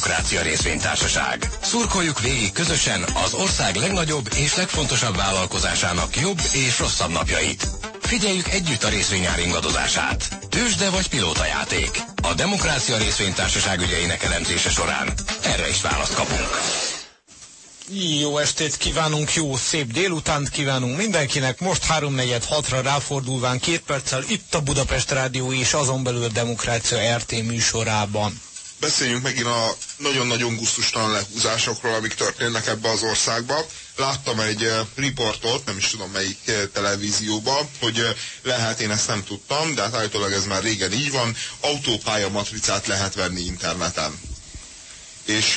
Demokrácia Részvénytársaság. Szurkoljuk végig közösen az ország legnagyobb és legfontosabb vállalkozásának jobb és rosszabb napjait. Figyeljük együtt a részvényár ingadozását. Tősde vagy pilótajáték. A Demokrácia Részvénytársaság ügyeinek elemzése során erre is választ kapunk. Jó estét kívánunk, jó szép délutánt kívánunk mindenkinek. Most 3.46-ra ráfordulván két perccel itt a Budapest Rádió és azon belül a Demokrácia RT műsorában. Beszéljünk megint a nagyon-nagyon gusztustalan lehúzásokról, amik történnek ebbe az országba. Láttam egy uh, riportot, nem is tudom melyik uh, televízióba, hogy uh, lehet, én ezt nem tudtam, de hát állítólag ez már régen így van, autópálya matricát lehet venni interneten és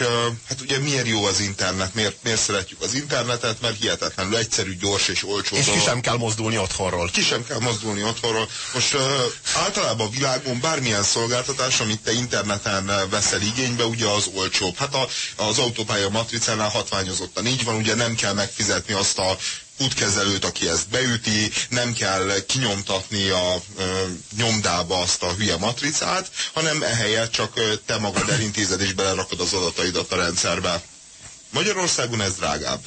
hát ugye miért jó az internet, miért, miért szeretjük az internetet, mert hihetetlenül egyszerű, gyors és olcsó. És ki sem kell mozdulni otthonról. Ki sem kell mozdulni otthonról. Most uh, általában a világon bármilyen szolgáltatás, amit te interneten veszel igénybe, ugye az olcsóbb. Hát a, az autópálya matricánál hatványozottan így van, ugye nem kell megfizetni azt a útkezelőt, aki ezt beüti, nem kell kinyomtatni a ö, nyomdába azt a hülye matricát, hanem ehelyett csak ö, te magad elintézed és belerakod az adataidat a rendszerbe. Magyarországon ez drágább.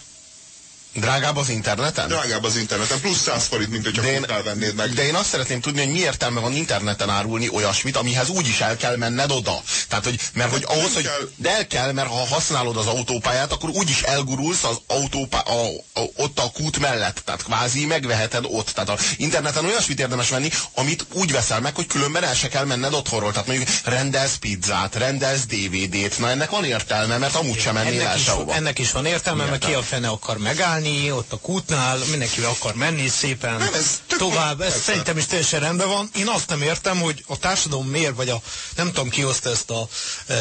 Drágább az interneten? Drágább az interneten, plusz 100 forint, mint hogyha én, vennéd meg. De én azt szeretném tudni, hogy mi értelme van interneten árulni olyasmit, amihez úgy is el kell menned oda. Tehát, hogy, mert hogy ahhoz, hogy de el kell, mert ha használod az autópályát, akkor úgy is elgurulsz az autópá, a, a, ott a kút mellett. Tehát kvázi megveheted ott. Tehát az interneten olyasmit érdemes venni, amit úgy veszel meg, hogy különben el se kell menned otthonról. Tehát mondjuk rendelsz pizzát, rendelsz DVD-t. Na ennek van értelme, mert amúgy sem mennél ennek el is, Ennek is van értelme, mert ki a fene akar megállni menni, ott a kútnál, mindenki akar menni szépen nem, ez tovább. Ez szerintem is teljesen rendben van. Én azt nem értem, hogy a társadalom miért, vagy a nem tudom ki hozta ezt a e,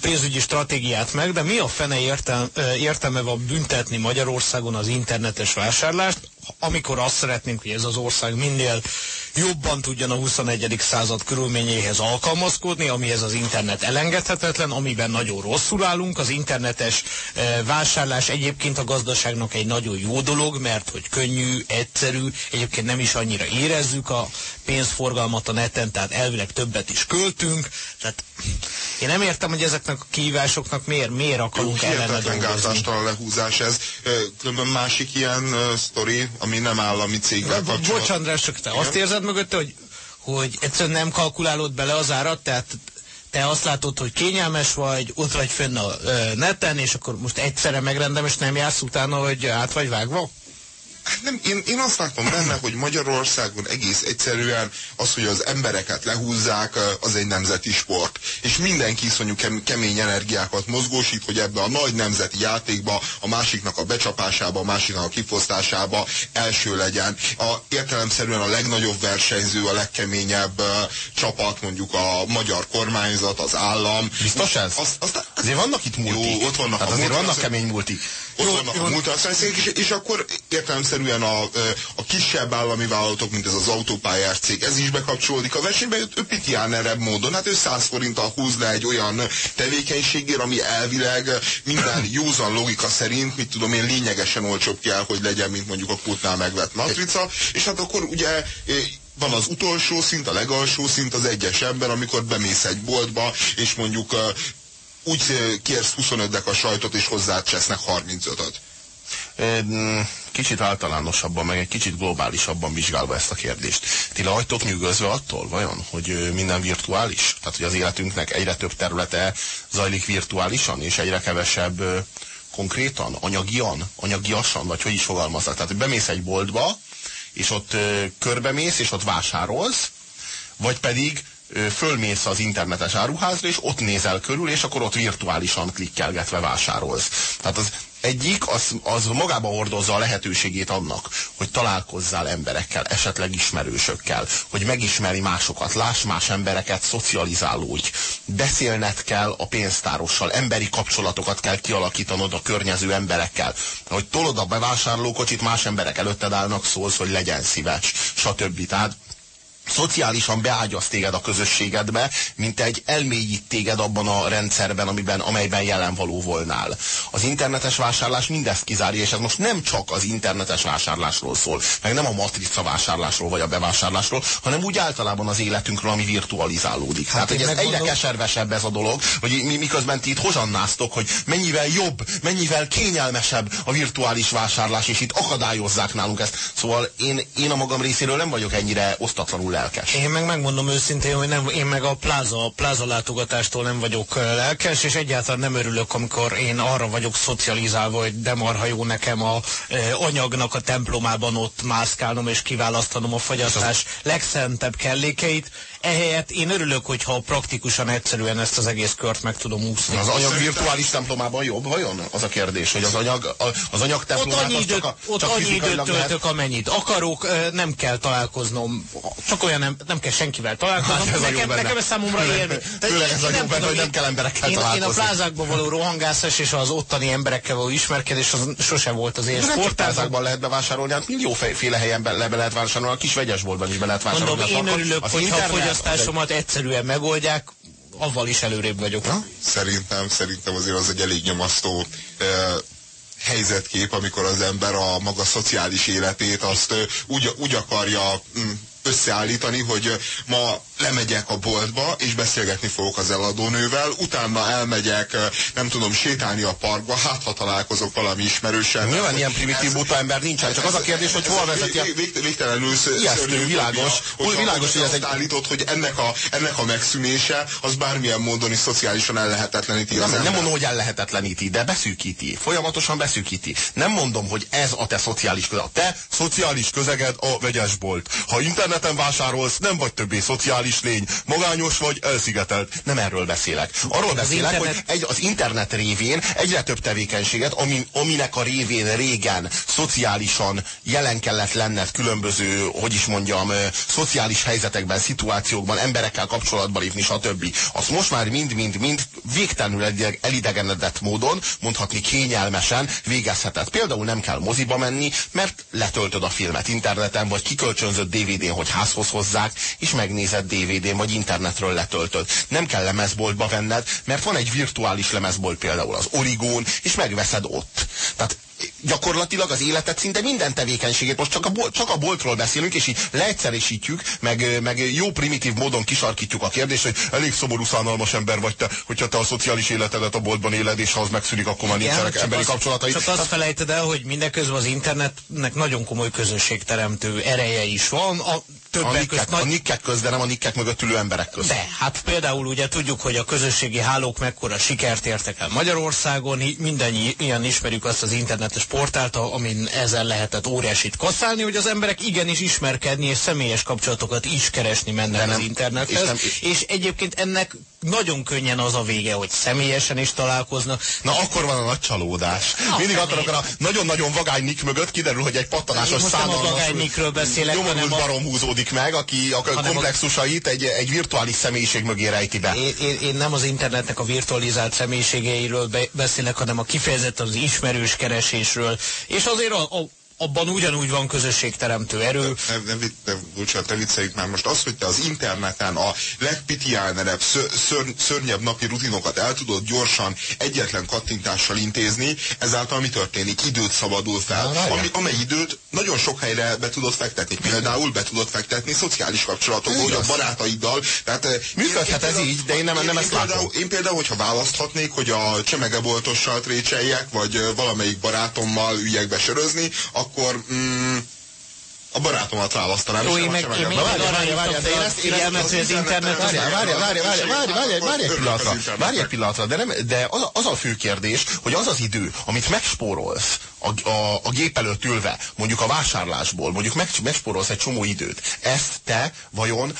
pénzügyi stratégiát meg, de mi a fene értel, e, értelme van büntetni Magyarországon az internetes vásárlást, amikor azt szeretnénk, hogy ez az ország minél jobban tudjon a 21. század körülményéhez alkalmazkodni, amihez az internet elengedhetetlen, amiben nagyon rosszul állunk. Az internetes e, vásárlás egyébként a gazdaságnak egy nagyon jó dolog, mert hogy könnyű, egyszerű, egyébként nem is annyira érezzük a pénzforgalmat a neten, tehát elvileg többet is költünk. Tehát én nem értem, hogy ezeknek a kihívásoknak miért, miért akarunk ellene dolgozni. lehúzás ez. Különben másik ilyen uh, sztori, ami nem állami cégvel kapcsolatban. Bocs András, csak te Igen? azt érzed mögötte, hogy, hogy egyszerűen nem kalkulálod bele az árat, tehát te azt látod, hogy kényelmes vagy, ott vagy fönn a neten, és akkor most egyszerre megrendem, és nem jársz utána, hogy át vagy vágva? Hát nem, én, én azt látom benne, hogy Magyarországon egész egyszerűen az, hogy az embereket lehúzzák, az egy nemzeti sport. És mindenki iszonyú kemény energiákat mozgósít, hogy ebbe a nagy nemzeti játékba, a másiknak a becsapásába, a másiknak a kifosztásába első legyen. A, értelemszerűen a legnagyobb versenyző, a legkeményebb uh, csapat, mondjuk a magyar kormányzat, az állam. Biztos ez? Azt, azt, azért vannak itt multik. Jó, ott vannak Tehát a azért vannak kemény multik. Ott vannak a multinacionális és, és akkor értelemszerűen a, a kisebb állami vállalatok, mint ez az autópályás cég, ez is bekapcsolódik a versenybe, ő pitiánerebb módon, hát ő 100 forinttal húz le egy olyan tevékenységért, ami elvileg minden józan logika szerint, mit tudom én, lényegesen olcsóbb kell, hogy legyen, mint mondjuk a kútnál megvett matrica, és hát akkor ugye van az utolsó szint, a legalsó szint, az egyes ember, amikor bemész egy boltba, és mondjuk úgy kérsz 25 a sajtot, és hozzá csesznek 35-öt. Kicsit általánosabban, meg egy kicsit globálisabban vizsgálva ezt a kérdést. Ti le vagytok nyűgözve attól, vajon, hogy minden virtuális? Tehát, hogy az életünknek egyre több területe zajlik virtuálisan, és egyre kevesebb konkrétan, anyagian, anyagiasan, vagy hogy is fogalmaznak. Tehát, hogy bemész egy boltba, és ott körbemész, és ott vásárolsz, vagy pedig fölmész az internetes áruházra, és ott nézel körül, és akkor ott virtuálisan klikkelgetve vásárolsz. Tehát az egyik, az, az magába hordozza a lehetőségét annak, hogy találkozzál emberekkel, esetleg ismerősökkel, hogy megismeri másokat, láss más embereket, szocializálódj. Beszélned kell a pénztárossal, emberi kapcsolatokat kell kialakítanod a környező emberekkel. Hogy tolod a bevásárlókocsit, más emberek előtted állnak, szólsz, hogy legyen szíves, stb. Tehát szociálisan beágyaz téged a közösségedbe, mint egy elmélyít téged abban a rendszerben, amiben, amelyben jelen való volnál. Az internetes vásárlás mindezt kizárja, és ez most nem csak az internetes vásárlásról szól, meg nem a matrica vásárlásról vagy a bevásárlásról, hanem úgy általában az életünkről, ami virtualizálódik. Hát Tehát, hogy ez megmondom... egyre keservesebb ez a dolog, hogy mi, miközben ti itt hozannáztok, hogy mennyivel jobb, mennyivel kényelmesebb a virtuális vásárlás, és itt akadályozzák nálunk ezt. Szóval én, én a magam részéről nem vagyok ennyire osztatlanul lelkes. Én meg megmondom őszintén, hogy nem, én meg a pláza, pláza látogatástól nem vagyok lelkes, és egyáltalán nem örülök, amikor én arra vagyok szocializálva, hogy de marha jó nekem a e, anyagnak a templomában ott mászkálnom és kiválasztanom a fagyasztás legszentebb kellékeit, Ehelyett én örülök, hogyha praktikusan egyszerűen ezt az egész kört meg tudom úszni. Az anyag virtuális templomában jobb, vajon? Az a kérdés, hogy az anyag, az anyag templomában ott annyi időt, csak, a, ott csak annyi időt töltök, lehet... amennyit akarok, nem kell találkoznom, csak olyan nem, nem kell senkivel találkoznom. Hát ez nekem, nekem ez számomra élmény. Főleg ez a jó benne, hogy nem kell emberekkel én, találkozni. Én a plázákban való rohangászás és az ottani emberekkel való ismerkedés az sose volt az én sportágban. plázákban lehet bevásárolni, hát millióféle helyen be, be lehet vásárolni, a kis vegyesboltban is be lehet vásárolni. Mondom, én örülök, hogyha fogyasztásomat egy... egyszerűen megoldják, avval is előrébb vagyok. Ha? Szerintem, szerintem azért az egy elég nyomasztó uh, helyzetkép, amikor az ember a maga szociális életét azt úgy, úgy akarja mm, összeállítani, hogy ma lemegyek a boltba, és beszélgetni fogok az eladónővel, utána elmegyek, nem tudom, sétálni a parkba, hát ha találkozok valami ismerősen. Nyilván ilyen primitív buta ember nincsen, csak az a kérdés, hogy hol vezeti a... Végtelenül szörnyű, világos, hogy világos, hogy ez egy... állított, hogy ennek a, ennek a megszűnése az bármilyen módon is szociálisan ellehetetleníti nem, nem mondom, hogy ellehetetleníti, de beszűkíti. Folyamatosan beszűkíti. Nem mondom, hogy ez a te szociális közeg. A te szociális közeged a vegyesbolt. Ha interneten vásárolsz, nem vagy többé szociális szociális lény, magányos vagy elszigetelt. Nem erről beszélek. Arról az beszélek, internet... hogy egy, az internet révén egyre több tevékenységet, ami, aminek a révén régen szociálisan jelen kellett lenned különböző, hogy is mondjam, szociális helyzetekben, szituációkban, emberekkel kapcsolatba lépni, stb. Azt most már mind-mind-mind végtelenül elidegenedett módon, mondhatni kényelmesen végezheted. Például nem kell moziba menni, mert letöltöd a filmet interneten, vagy kikölcsönzött DVD-n, hogy házhoz hozzák, és megnézed DVD-n vagy internetről letöltöd. Nem kell lemezboltba venned, mert van egy virtuális lemezbolt például az Origón, és megveszed ott. Tehát gyakorlatilag az életet szinte minden tevékenységét, most csak a, bol, csak a boltról beszélünk, és így leegyszerűsítjük, meg, meg jó primitív módon kisarkítjuk a kérdést, hogy elég szomorú, szánalmas ember vagy te, hogyha te a szociális életedet a boltban éled, és ha az megszűnik, akkor már nincsenek emberi az, kapcsolatai. Csak azt felejted el, hogy mindeközben az internetnek nagyon komoly közösségteremtő ereje is van. A, többek a nikkek, a nikkek köz, de nem a nikkek mögött ülő emberek köz. De, hát például ugye tudjuk, hogy a közösségi hálók mekkora sikert értek el Magyarországon, mindannyian ismerjük azt az internetes portált, amin ezzel lehetett óriásit kasszálni, hogy az emberek igenis ismerkedni és személyes kapcsolatokat is keresni mennek nem, az internethez. És, nem, és egyébként ennek nagyon könnyen az a vége, hogy személyesen is találkoznak. Na akkor van a nagy csalódás. Na, Mindig akarok a nagyon-nagyon vagány nick mögött kiderül, hogy egy pattanásos szánalmas... Most nem a vagány nickről beszélek, hanem a... barom húzódik meg, aki a komplexusait egy, egy virtuális személyiség mögé rejti be. Én, én, én nem az internetnek a virtualizált személyiségeiről be, beszélek, hanem a kifejezett az ismerős keresésről. És azért a, a abban ugyanúgy van közösségteremtő erő. Nem, nem, nem, bocsánat, ne vicceljük már most. Az, hogy te az interneten a legpitiálnerebb, ször, szörnyebb napi rutinokat el tudod gyorsan egyetlen kattintással intézni, ezáltal mi történik? Időt szabadul fel, ami, amely időt nagyon sok helyre be tudod fektetni. Például be tudod fektetni szociális kapcsolatokba, hogy a barátaiddal. Tehát, eh, Működhet ez így, de én nem, én, nem én ezt például, látom. Én például, hogyha választhatnék, hogy a csemegeboltossal trécseljek, vagy eh, valamelyik barátommal üljek be sörözni, akkor mm, a barátomat választanám. Jó, én meg, én még várja, de én ezt figyelmet, hogy az internet... Várja, várja, várja, várja, várja, várja, várja egy pillanatra, várja egy pillanatra, de, nem, de az, az a fő kérdés, hogy az az idő, amit megspórolsz a, a, a gép előtt ülve, mondjuk a vásárlásból, mondjuk meg, megspórolsz egy csomó időt, ezt te vajon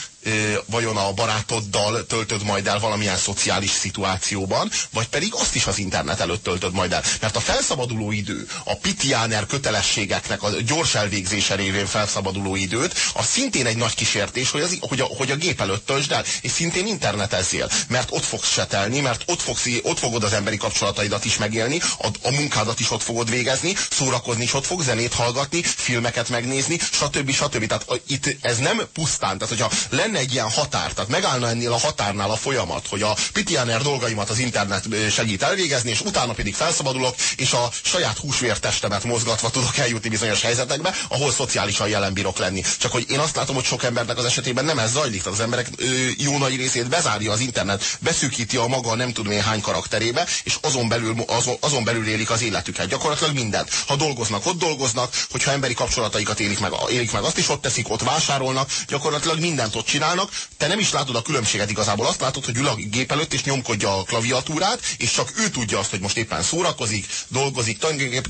vajon a barátoddal töltöd majd el valamilyen szociális szituációban, vagy pedig azt is az internet előtt töltöd majd el. Mert a felszabaduló idő, a pitiáner kötelességeknek a gyors elvégzése révén fel felszabaduló időt, az szintén egy nagy kísértés, hogy, az, hogy, a, hogy a gép előtt töltsd el, és szintén internetezzél, mert ott fogsz setelni, mert ott, fogsz, ott fogod az emberi kapcsolataidat is megélni, a, a munkádat is ott fogod végezni, szórakozni is ott fog, zenét hallgatni, filmeket megnézni, stb. stb. Tehát a, itt ez nem pusztán, tehát hogyha lenne egy ilyen határ, tehát megállna ennél a határnál a folyamat, hogy a Pitianer dolgaimat az internet segít elvégezni, és utána pedig felszabadulok, és a saját húsvértestemet mozgatva tudok eljutni bizonyos helyzetekbe, ahol szociálisan jelen bírok lenni. Csak hogy én azt látom, hogy sok embernek az esetében nem ez zajlik, tehát az emberek ö, jó nagy részét bezárja az internet, beszűkíti a maga nem tudom én hány karakterébe, és azon belül, azon, azon belül élik az életüket. Gyakorlatilag mindent. Ha dolgoznak, ott dolgoznak, hogyha emberi kapcsolataikat élik meg, élik meg azt is ott teszik, ott vásárolnak, gyakorlatilag mindent ott csinálnak. Te nem is látod a különbséget igazából, azt látod, hogy ül a gép előtt és nyomkodja a klaviatúrát, és csak ő tudja azt, hogy most éppen szórakozik, dolgozik.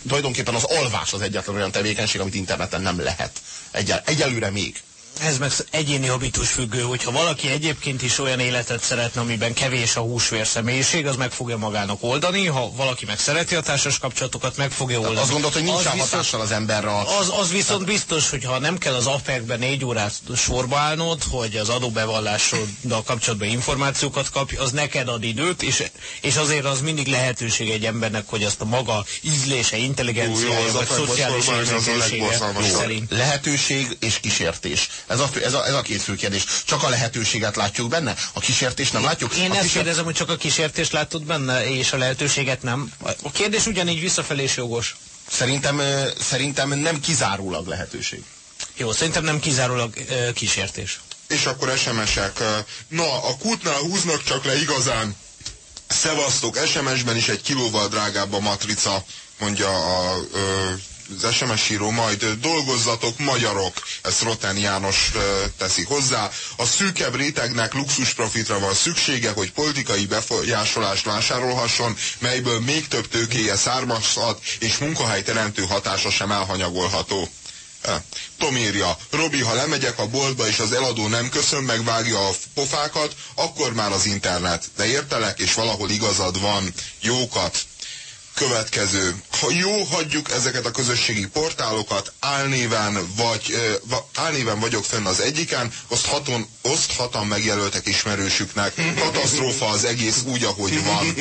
Tulajdonképpen az alvás az egyetlen olyan tevékenység, amit interneten nem lehet. Egyel, egyelőre még ez meg egyéni habitus függő, hogyha valaki egyébként is olyan életet szeretne, amiben kevés a húsvér személyiség, az meg fogja magának oldani, ha valaki meg szereti a társas kapcsolatokat, meg fogja oldani. Azt gondolod, hogy nincs az hatással az emberre. Az, az viszont biztos, hogy ha nem kell az APEC-ben négy órát sorba állnod, hogy az adóbevallásoddal kapcsolatban információkat kapj, az neked ad időt, és, és azért az mindig lehetőség egy embernek, hogy azt a maga ízlése, intelligenciája, vagy szociális érzékenysége szerint. Lehetőség és kísértés. Ez a, ez, a, ez a két fő kérdés. Csak a lehetőséget látjuk benne? A kísértést nem látjuk? Én a ezt kérdezem, hogy csak a kísértést látod benne, és a lehetőséget nem. A kérdés ugyanígy visszafelé is jogos. Szerintem, szerintem nem kizárólag lehetőség. Jó, szerintem nem kizárólag kísértés. És akkor SMS-ek. Na, a kútnál húznak csak le igazán. Szevasztok, SMS-ben is egy kilóval drágább a matrica, mondja a ö, az SMS író, majd dolgozzatok magyarok, ezt Roten János teszi hozzá. A szűkebb rétegnek luxus van szüksége, hogy politikai befolyásolást vásárolhasson, melyből még több tőkéje származhat, és munkahelyteremtő hatása sem elhanyagolható. Tom írja, Robi, ha lemegyek a boltba és az eladó nem köszön, megvágja a pofákat, akkor már az internet. De értelek, és valahol igazad van. Jókat. Következő. Ha jó, hagyjuk ezeket a közösségi portálokat, álnéven, vagy, álnéven vagyok fenn az egyiken, oszthaton, oszthatan megjelöltek ismerősüknek. Katasztrófa az egész úgy, ahogy van.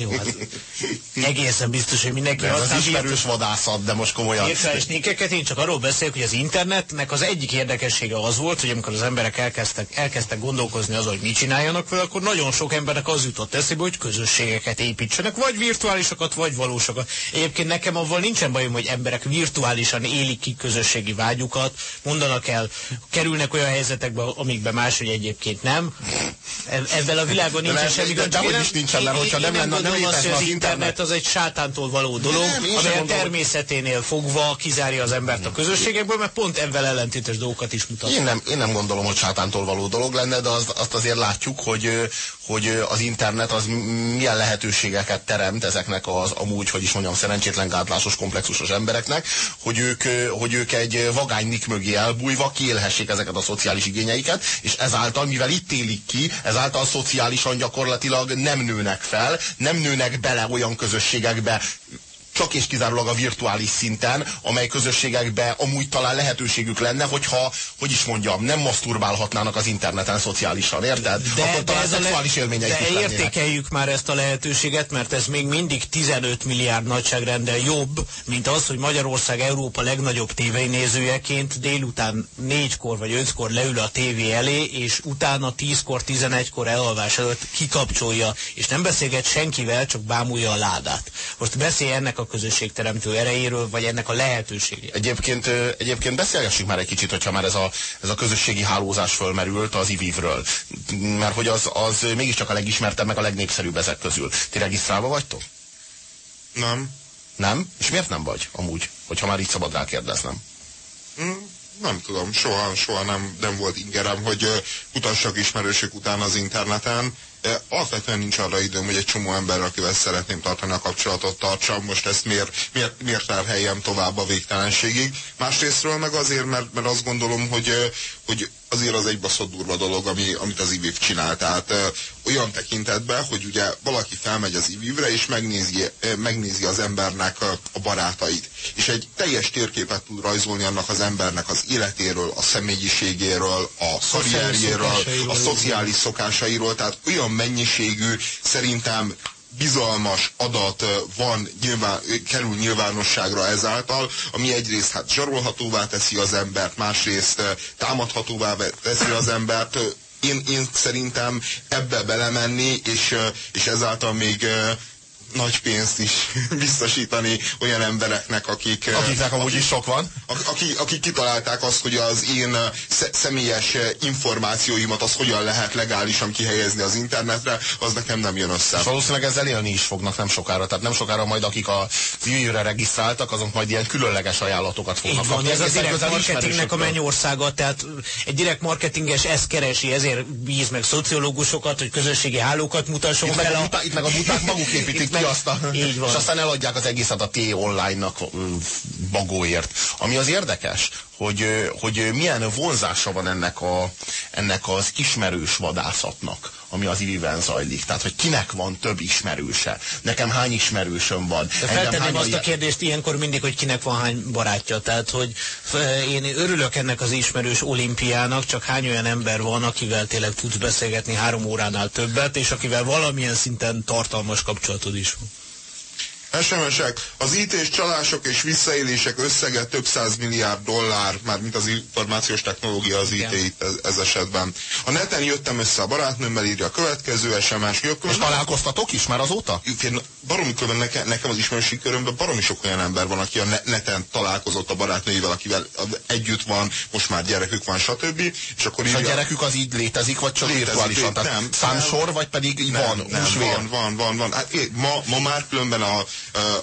Jó, hát egészen biztos, hogy mindenki de az ismerős vadászat, de most komolyan. Virtuális nékeket, én csak arról beszélek, hogy az internetnek az egyik érdekessége az volt, hogy amikor az emberek elkezdtek, elkezdtek gondolkozni azon, hogy mit csináljanak vele, akkor nagyon sok embernek az jutott eszébe, hogy közösségeket építsenek, vagy virtuálisokat, vagy valósokat. Egyébként nekem avval nincsen bajom, hogy emberek virtuálisan élik ki közösségi vágyukat, mondanak el, kerülnek olyan helyzetekbe, amikben máshogy egyébként nem. Ezzel a világon nincsen semmi gond. De, de, de, is nincsen, mert hogyha nem lenne, gondolom azt, hogy az internet az egy sátántól való dolog, nem, amely a természeténél fogva kizárja az embert a közösségekből, mert pont ebben ellentétes dolgokat is mutat. Én nem, én nem gondolom, hogy sátántól való dolog lenne, de azt, azt azért látjuk, hogy, hogy az internet az milyen lehetőségeket teremt ezeknek az amúgy, hogy is mondjam, szerencsétlen gátlásos, komplexusos embereknek, hogy ők, hogy ők egy vagánynik mögé elbújva kiélhessék ezeket a szociális igényeiket, és ezáltal, mivel itt élik ki, ezáltal szociálisan gyakorlatilag nem nőnek fel, nem nőnek bele olyan közösségekbe, csak és kizárólag a virtuális szinten, amely közösségekbe amúgy talán lehetőségük lenne, hogyha, hogy is mondjam, nem maszturbálhatnának az interneten szociálisan, érted? De, Akkor de ez szexuális le... élményeik De értékeljük már ezt a lehetőséget, mert ez még mindig 15 milliárd nagyságrendel jobb, mint az, hogy Magyarország Európa legnagyobb tévei nézőjeként délután négykor vagy ötkor leül a tévé elé, és utána tízkor, tizenegykor elalvás előtt kikapcsolja, és nem beszélget senkivel, csak bámulja a ládát. Most beszélj ennek a közösségteremtő erejéről, vagy ennek a lehetőségéről. Egyébként, egyébként beszélgessünk már egy kicsit, hogyha már ez a, ez a közösségi hálózás fölmerült az IVIV-ről. Mert hogy az, az mégiscsak a legismertebb, meg a legnépszerűbb ezek közül. Ti regisztrálva vagytok? Nem. Nem? És miért nem vagy amúgy, hogyha már így szabad rákérdeznem? Mm, nem tudom, soha, soha nem, nem volt ingerem, hogy uh, utassak ismerősök után az interneten alapvetően nincs arra időm, hogy egy csomó ember, akivel szeretném tartani a kapcsolatot tartsam, most ezt miért, miért, miért terheljem tovább a végtelenségig. Másrésztről meg azért, mert, mert azt gondolom, hogy, hogy azért az egy baszott durva dolog, ami, amit az IVIV csinál. Tehát ö, olyan tekintetben, hogy ugye valaki felmegy az IVIV-re, és megnézi, ö, megnézi az embernek a, a barátait. És egy teljes térképet tud rajzolni annak az embernek az életéről, a személyiségéről, a karrierjéről, a szociális szokásairól. Tehát olyan mennyiségű, szerintem bizalmas adat van, nyilván, kerül nyilvánosságra ezáltal, ami egyrészt hát zsarolhatóvá teszi az embert, másrészt támadhatóvá teszi az embert. Én, én szerintem ebbe belemenni, és, és ezáltal még nagy pénzt is biztosítani olyan embereknek, akik... Eh, Akiknek amúgy is sok van. Akik, akik kitalálták azt, hogy az én eh, személyes eh, információimat az hogyan lehet legálisan kihelyezni az internetre, az nekem nem jön össze. És valószínűleg ezzel élni is fognak nem sokára. Tehát nem sokára majd akik a view regisztráltak, azok majd ilyen különleges ajánlatokat fognak Így van, kapni. ez a direkt marketingnek a mennyországa, tehát egy direkt marketinges ezt keresi, ezért bíz meg szociológusokat, hogy közösségi hálókat mutasson itt fel. Meg a, a... Itt meg a buták maguk építik azt a, Így van. és aztán eladják az egészet a T-online-nak bagóért. Ami az érdekes, hogy, hogy milyen vonzása van ennek, a, ennek az ismerős vadászatnak, ami az iviben zajlik. Tehát, hogy kinek van több ismerőse. Nekem hány ismerősöm van. De feltenném azt a kérdést ilyenkor mindig, hogy kinek van hány barátja. Tehát, hogy én örülök ennek az ismerős olimpiának, csak hány olyan ember van, akivel tényleg tudsz beszélgetni három óránál többet, és akivel valamilyen szinten tartalmas kapcsolatod is van. SMS-ek, az IT-s csalások és visszaélések összege több száz milliárd dollár, már mint az információs technológia az IT itt ez, ez esetben. A neten jöttem össze a barátnőmmel, írja a következő SMS. És találkoztatok is már azóta? Baromi körben nekem, nekem az ismerősi körömben baromi sok olyan ember van, aki a neten találkozott a barátnőivel, akivel együtt van, most már gyerekük van, stb. És akkor és írja, a gyerekük az így létezik, vagy csak létezik, virtuálisan? Tehát nem, számsor, vagy pedig nem, van, nem, van, van, van, van. Hát, ma, ma már különben a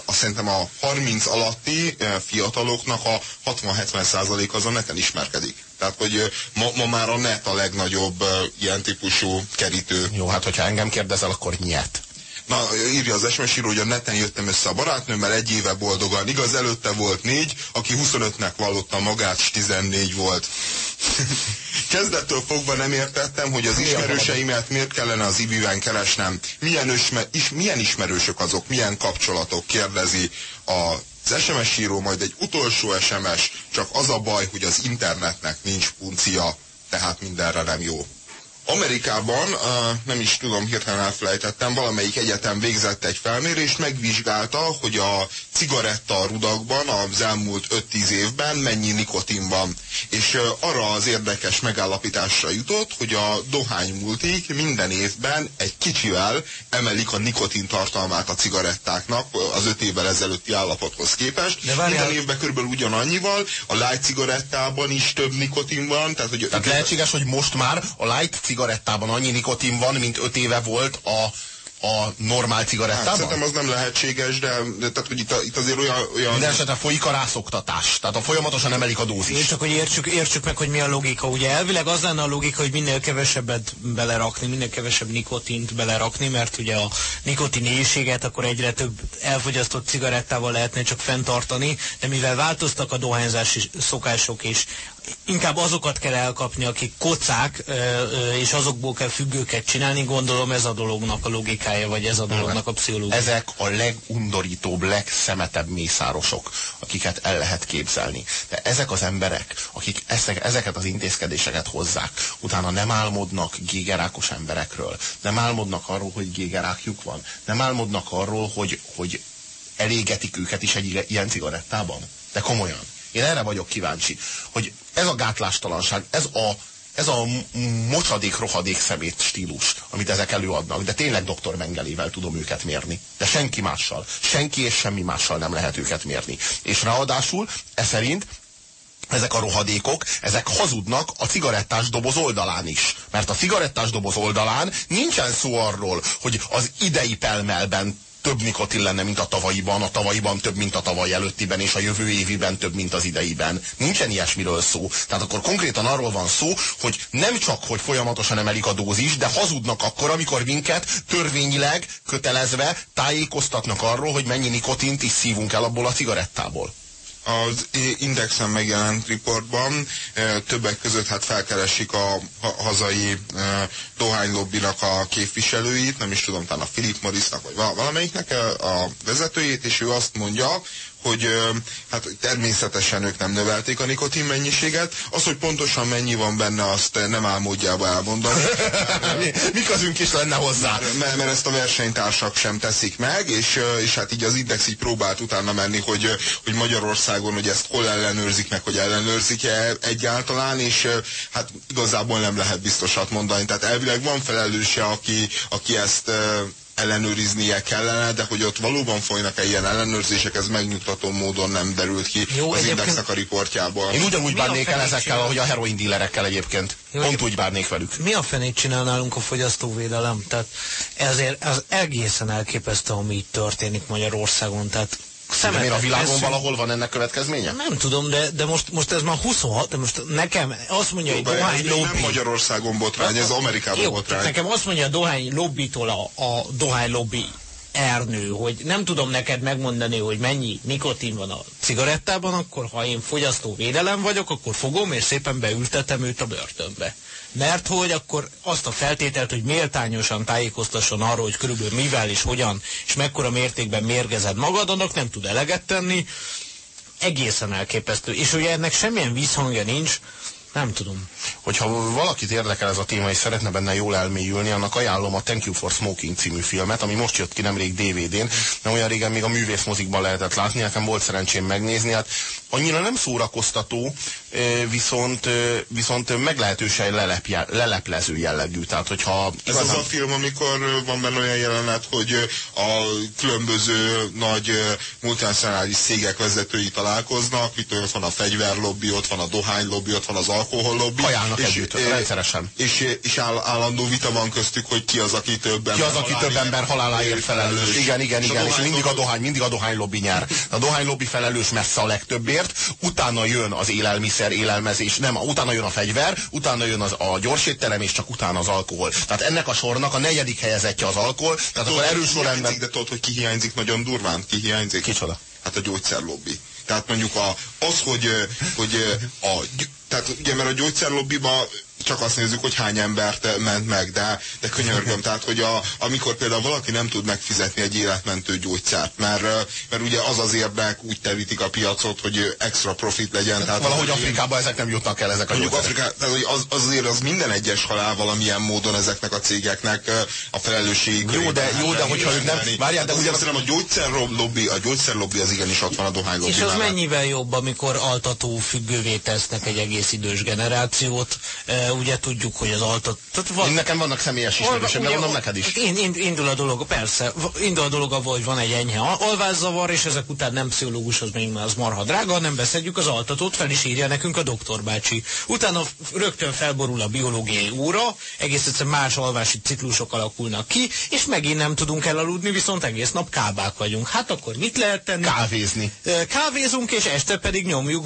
azt szerintem a 30 alatti fiataloknak a 60-70 százalék az a neten ismerkedik. Tehát, hogy ma, ma már a net a legnagyobb ilyen típusú kerítő. Jó, hát hogyha engem kérdezel, akkor nyert. Na, írja az SMS író, hogy a neten jöttem össze a barátnőmmel, egy éve boldogan. Igaz, előtte volt négy, aki 25-nek vallotta magát, és 14 volt. Kezdettől fogva nem értettem, hogy az ismerőseimet miért kellene az ibiben keresnem. Milyen, ösme, is, milyen ismerősök azok, milyen kapcsolatok, kérdezi a az SMS író, majd egy utolsó SMS, csak az a baj, hogy az internetnek nincs puncia, tehát mindenre nem jó. Amerikában, nem is tudom, hirtelen elfelejtettem, valamelyik egyetem végzett egy felmérést, megvizsgálta, hogy a cigaretta rudakban az elmúlt 5-10 évben mennyi nikotin van. És arra az érdekes megállapításra jutott, hogy a dohánymultik minden évben egy kicsivel emelik a nikotin tartalmát a cigarettáknak az 5 évvel ezelőtti állapothoz képest. De minden évben körülbelül ugyanannyival, a light cigarettában is több nikotin van. Tehát, hogy tehát lehetséges, hogy most már a light cigarettában cigarettában annyi nikotin van, mint öt éve volt a a normál cigarettában? Hát, szerintem az nem lehetséges, de, de tehát, hogy itt, a, itt azért olyan... olyan... Minden esetre folyik a rászoktatás, tehát a folyamatosan emelik a dózis. Én csak, hogy értsük, értsük meg, hogy mi a logika. Ugye elvileg az lenne a logika, hogy minél kevesebbet belerakni, minél kevesebb nikotint belerakni, mert ugye a nikotin éjséget akkor egyre több elfogyasztott cigarettával lehetne csak fenntartani, de mivel változtak a dohányzási szokások és inkább azokat kell elkapni, akik kocák, és azokból kell függőket csinálni, gondolom ez a dolognak a logikája, vagy ez a dolognak a pszichológia. Ezek a legundorítóbb, legszemetebb mészárosok, akiket el lehet képzelni. De ezek az emberek, akik ezeket az intézkedéseket hozzák, utána nem álmodnak gégerákos emberekről, nem álmodnak arról, hogy gégerákjuk van, nem álmodnak arról, hogy, hogy elégetik őket is egy ilyen cigarettában. De komolyan. Én erre vagyok kíváncsi, hogy ez a gátlástalanság, ez a, ez a mocsadék, rohadék szemét stílus, amit ezek előadnak, de tényleg doktor Mengelével tudom őket mérni. De senki mással. Senki és semmi mással nem lehet őket mérni. És ráadásul, e szerint ezek a rohadékok, ezek hazudnak a cigarettás doboz oldalán is. Mert a cigarettás doboz oldalán nincsen szó arról, hogy az idei pelmelben több nikotin lenne, mint a tavalyiban, a tavalyiban több, mint a tavaly előttiben, és a jövő éviben több, mint az ideiben. Nincsen ilyesmiről szó. Tehát akkor konkrétan arról van szó, hogy nem csak, hogy folyamatosan emelik a dózis, de hazudnak akkor, amikor minket törvényileg kötelezve tájékoztatnak arról, hogy mennyi nikotint is szívunk el abból a cigarettából. Az Indexen megjelent riportban. Többek között hát felkeresik a hazai dohánylobbinak a képviselőit, nem is tudom, talán a Philip Morrisnak, vagy valamelyiknek a vezetőjét, és ő azt mondja, hogy hát természetesen ők nem növelték a nikotin mennyiséget. Az, hogy pontosan mennyi van benne, azt nem áll módjába elmondani. mi, közünk is lenne hozzá? Mert, mert ezt a versenytársak sem teszik meg, és, és hát így az Index így próbált utána menni, hogy, hogy Magyarországon, hogy ezt hol ellenőrzik meg, hogy ellenőrzik-e egyáltalán, és hát igazából nem lehet biztosat mondani. Tehát elvileg van felelőse, aki, aki ezt ellenőriznie kellene, de hogy ott valóban folynak-e ilyen ellenőrzések, ez megnyugtató módon nem derült ki Jó, az Indexnek a riportjából. Én ugyanúgy bánnék el ezekkel, ahogy a heroin dílerekkel egyébként. Jó, Pont úgy bánnék velük. Mi a fenét csinál nálunk a fogyasztóvédelem? Tehát ezért az egészen elképesztő, ami itt történik Magyarországon. Tehát szemetet Miért a világon veszünk. valahol van ennek következménye? Nem tudom, de, de most, most ez már 26, de most nekem azt mondja, hogy dohány lobby... Nem Magyarországon botrány, ez Amerikában jó, botrány. Nekem azt mondja a dohány lobbitól a, a dohány lobby Ernő, hogy nem tudom neked megmondani, hogy mennyi nikotin van a cigarettában, akkor ha én fogyasztó védelem vagyok, akkor fogom és szépen beültetem őt a börtönbe mert hogy akkor azt a feltételt, hogy méltányosan tájékoztasson arról, hogy körülbelül mivel és hogyan, és mekkora mértékben mérgezed magad, annak nem tud eleget tenni, egészen elképesztő. És ugye ennek semmilyen vízhangja nincs, nem tudom. Hogyha valakit érdekel ez a téma, és szeretne benne jól elmélyülni, annak ajánlom a Thank You for Smoking című filmet, ami most jött ki nemrég DVD-n, de olyan régen még a művészmozikban lehetett látni, nekem volt szerencsém megnézni. Hát annyira nem szórakoztató, viszont, viszont meglehetősen lelepje, leleplező jellegű. Tehát, hogyha Ez az a film, amikor van benne olyan jelenet, hogy a különböző nagy multinacionális cégek vezetői találkoznak, itt ott van a fegyverlobbi, ott van a dohánylobbi, ott van az alkohollobbi. Kajálnak és, együtt, és, rendszeresen. És, és áll, állandó vita van köztük, hogy ki az, aki több ember Ki az, aki több ember haláláért felelős. Igen, igen, igen. És, és mindig a dohány, mindig a dohánylobbi nyer. A dohánylobbi felelős messze a legtöbbért, utána jön az élelmiszer, élelmezés, nem, utána jön a fegyver, utána jön az, a gyorsétterem, és csak utána az alkohol. Tehát ennek a sornak a negyedik helyezettje az alkohol, tehát akkor erős sorrendben... De tudod, hogy ki hiányzik nagyon durván? Ki hiányzik? Kicsoda? Hát a gyógyszerlobbi. Tehát mondjuk a, az, hogy, hogy a, tehát ugye mert a gyógyszerlobbiba csak azt nézzük, hogy hány embert ment meg, de, de könyörgöm, tehát hogy a, amikor például valaki nem tud megfizetni egy életmentő gyógyszert, mert, mert ugye az az érdek, úgy terítik a piacot, hogy extra profit legyen. Tehát Valahogy Afrikában ezek nem jutnak el, ezek a gyógyszerek. Afrika, tehát hogy az, azért az minden egyes halál valamilyen módon ezeknek a cégeknek a felelősség. Jó, de, jó, de hogyha ők nem... Várjál, de ugyan... a gyógyszerlobbi, a gyógyszerlobbi az igenis ott van a dohánylobbi. És az mellett. mennyivel jobb, amikor altató függővé tesznek egy egész idős generációt, ugye tudjuk, hogy az altat... Tehát van, én nekem vannak személyes ismerősöm, de mondom neked is. Én, indul a dolog, persze, indul a dolog avval, hogy van egy enyhe alvázzavar, és ezek után nem pszichológus, az még az marha drága, nem beszedjük az altatót, fel is írja nekünk a doktor bácsi. Utána rögtön felborul a biológiai óra, egész egyszer más alvási ciklusok alakulnak ki, és megint nem tudunk elaludni, viszont egész nap kábák vagyunk. Hát akkor mit lehet tenni? Kávézni. Kávézunk, és este pedig nyomjuk,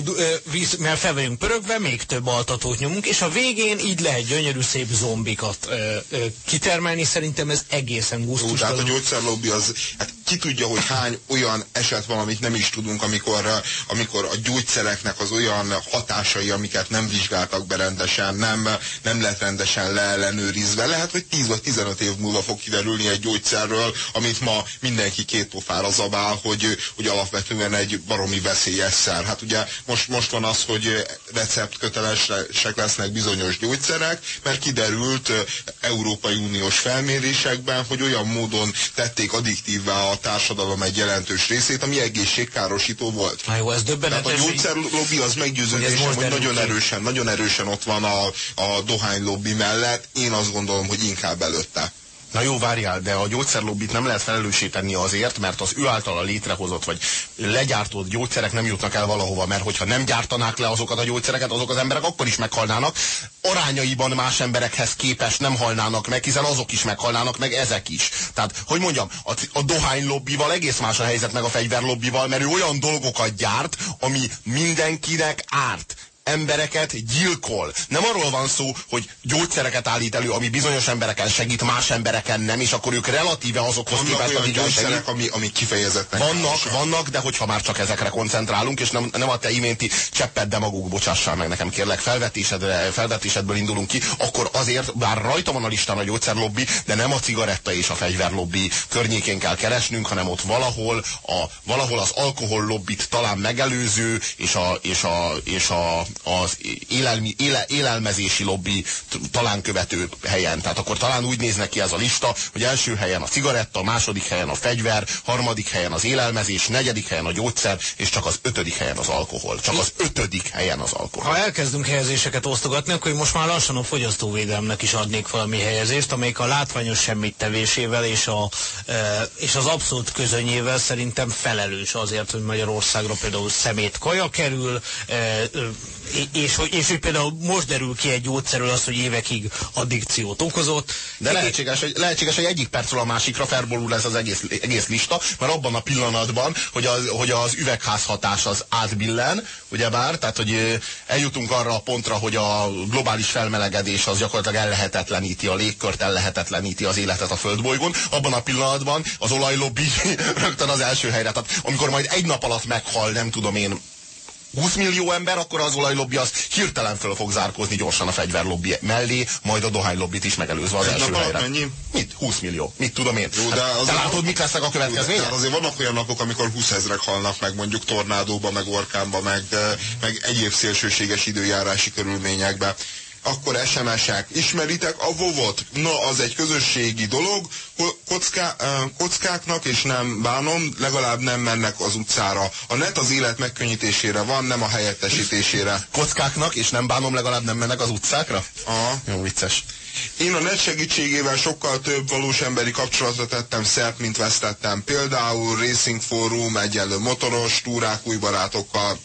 mert fel vagyunk pörögve, még több altatót nyomunk, és a végén így lehet gyönyörű szép zombikat ö, ö, kitermelni, szerintem ez egészen gusztustalan. Tehát a gyógyszerlobbi az, hát ki tudja, hogy hány olyan eset van, amit nem is tudunk, amikor, amikor a gyógyszereknek az olyan hatásai, amiket nem vizsgáltak be rendesen, nem, nem lett rendesen leellenőrizve. Lehet, hogy 10 vagy 15 év múlva fog kiderülni egy gyógyszerről, amit ma mindenki két pofára zabál, hogy, hogy alapvetően egy baromi veszélyes szer. Hát ugye most, most van az, hogy receptkötelesek lesznek bizonyos gyógyszerek, mert kiderült Európai Uniós felmérésekben, hogy olyan módon tették addiktívvá a társadalom egy jelentős részét, ami egészségkárosító volt. Na jó, ez döbbenetes. Tehát a gyógyszerlobbi az meggyőződésem, hogy nagyon erősen, nagyon erősen ott van a, a dohánylobbi mellett. Én azt gondolom, hogy inkább előtte. Na jó, várjál, de a gyógyszerlobbit nem lehet felelősíteni azért, mert az ő általa létrehozott vagy legyártott gyógyszerek nem jutnak el valahova, mert hogyha nem gyártanák le azokat a gyógyszereket, azok az emberek akkor is meghalnának. Arányaiban más emberekhez képes nem halnának meg, hiszen azok is meghalnának, meg ezek is. Tehát, hogy mondjam, a, a dohánylobbival egész más a helyzet, meg a fegyverlobbival, mert ő olyan dolgokat gyárt, ami mindenkinek árt embereket gyilkol. Nem arról van szó, hogy gyógyszereket állít elő, ami bizonyos embereken segít, más embereken nem, és akkor ők relatíve azokhoz Vannak képest, olyan gyógyszerek, ami, ami kifejezetten vannak, károsak. vannak, de hogyha már csak ezekre koncentrálunk, és nem, nem a te iménti csepped demagóg, bocsássál meg nekem kérlek, felvetésedre, felvetésedből indulunk ki, akkor azért, bár rajta van a listán a gyógyszerlobbi, de nem a cigaretta és a fegyverlobbi környékén kell keresnünk, hanem ott valahol, a, valahol az alkohol lobbit talán megelőző, és, a, és, a, és a, az élelmi, éle, élelmezési lobby talán követő helyen. Tehát akkor talán úgy néznek ki ez a lista, hogy első helyen a cigaretta, második helyen a fegyver, harmadik helyen az élelmezés, negyedik helyen a gyógyszer, és csak az ötödik helyen az alkohol. Csak az ötödik helyen az alkohol. Ha elkezdünk helyezéseket osztogatni, akkor most már lassan a fogyasztóvédelemnek is adnék valami helyezést, amelyik a látványos semmit tevésével és, a, e, és az abszolút közönyével szerintem felelős azért, hogy Magyarországra például szemét kaja kerül, e, és, hogy, és hogy például most derül ki egy gyógyszerről az, hogy évekig addikciót okozott. De lehetséges, hogy, lehetséges, hogy egyik percről a másikra felborul ez az egész, egész lista, mert abban a pillanatban, hogy az, hogy az üvegházhatás az átbillen, ugyebár, tehát hogy eljutunk arra a pontra, hogy a globális felmelegedés az gyakorlatilag ellehetetleníti a légkört, ellehetetleníti az életet a földbolygón, abban a pillanatban az olajlobbi rögtön az első helyre. Tehát amikor majd egy nap alatt meghal, nem tudom én, 20 millió ember, akkor az olajlobbi az hirtelen föl fog zárkózni gyorsan a fegyverlobbi mellé, majd a dohánylobbit is megelőzve az Egy első helyre. mennyi? Mit? 20 millió. Mit tudom én? Jó, de hát, te azért- látod, mik lesznek a következmények? Tehát azért vannak olyan napok, amikor 20 ezrek halnak meg mondjuk tornádóba, meg orkánba, meg, meg egyéb szélsőséges időjárási körülményekbe. Akkor SMS-ek. Ismeritek a Vovot? Na, az egy közösségi dolog. Ko- Kocká, kockáknak, és nem bánom, legalább nem mennek az utcára. A net az élet megkönnyítésére van, nem a helyettesítésére. Kockáknak, és nem bánom, legalább nem mennek az utcákra? Aha. Jó vicces. Én a net segítségével sokkal több valós emberi kapcsolatra tettem szert, mint vesztettem. Például Racing Forum, egyenlő motoros, túrák új barátokkal.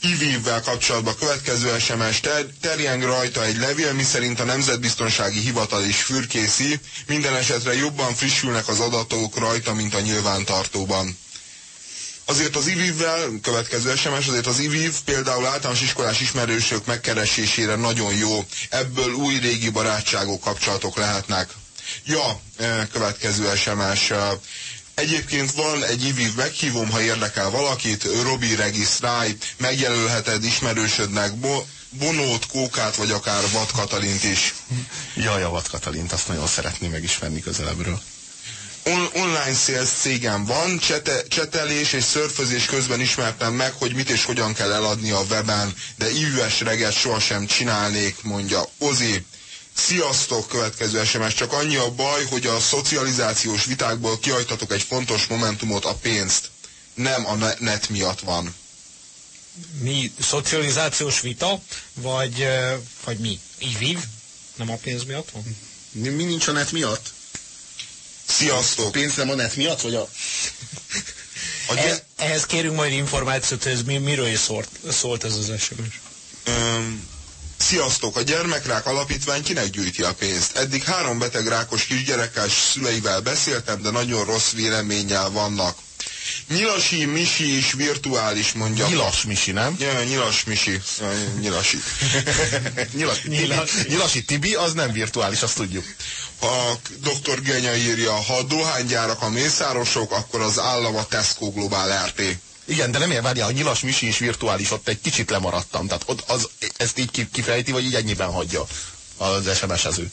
IVIV-vel kapcsolatban következő SMS ter terjeng rajta egy levél, miszerint a Nemzetbiztonsági Hivatal is fürkészi, minden esetre jobban frissülnek az adatok rajta, mint a nyilvántartóban. Azért az IVIV-vel, következő SMS, azért az IVIV például általános iskolás ismerősök megkeresésére nagyon jó. Ebből új régi barátságok, kapcsolatok lehetnek. Ja, eh, következő SMS. Egyébként van egy IVIV meghívom, ha érdekel valakit, Robi regisztrálj, megjelölheted ismerősödnek bo Bonót, Kókát, vagy akár Vad Katalint is. Jaj, a Vad Katalint, azt nagyon szeretném megismerni közelebbről. On online sales cégem van, csete csetelés és szörfözés közben ismertem meg, hogy mit és hogyan kell eladni a weben, de ívüves reget sohasem csinálnék, mondja Ozi. Sziasztok, következő SMS, csak annyi a baj, hogy a szocializációs vitákból kiajtatok egy fontos momentumot, a pénzt. Nem a ne- net miatt van. Mi szocializációs vita, vagy, vagy mi? IVIV? Nem a pénz miatt van? Mi, mi nincs a net miatt? A Sziasztok! pénz nem a net miatt, vagy a... A gy- ehhez kérünk majd információt, hogy ez mi, miről is szólt, szólt ez az SMS. Öm, Sziasztok! A Gyermekrák Alapítvány kinek gyűjti a pénzt? Eddig három beteg rákos kisgyerekkel szüleivel beszéltem, de nagyon rossz véleménnyel vannak. Nyilasi Misi is virtuális, mondja. Nyilas Misi, nem? Ja, nyilas Misi. Nyilasi. Nyilas, Tibi, Nyilasi Tibi, az nem virtuális, azt tudjuk. Ha dr. Genya írja, ha a dohánygyárak a mészárosok, akkor az állam a Tesco Global RT. Igen, de nem ér, várjál, a nyilas misi is virtuális, ott egy kicsit lemaradtam. Tehát ott az, ezt így ki- kifejti, vagy így ennyiben hagyja az SMS-ező.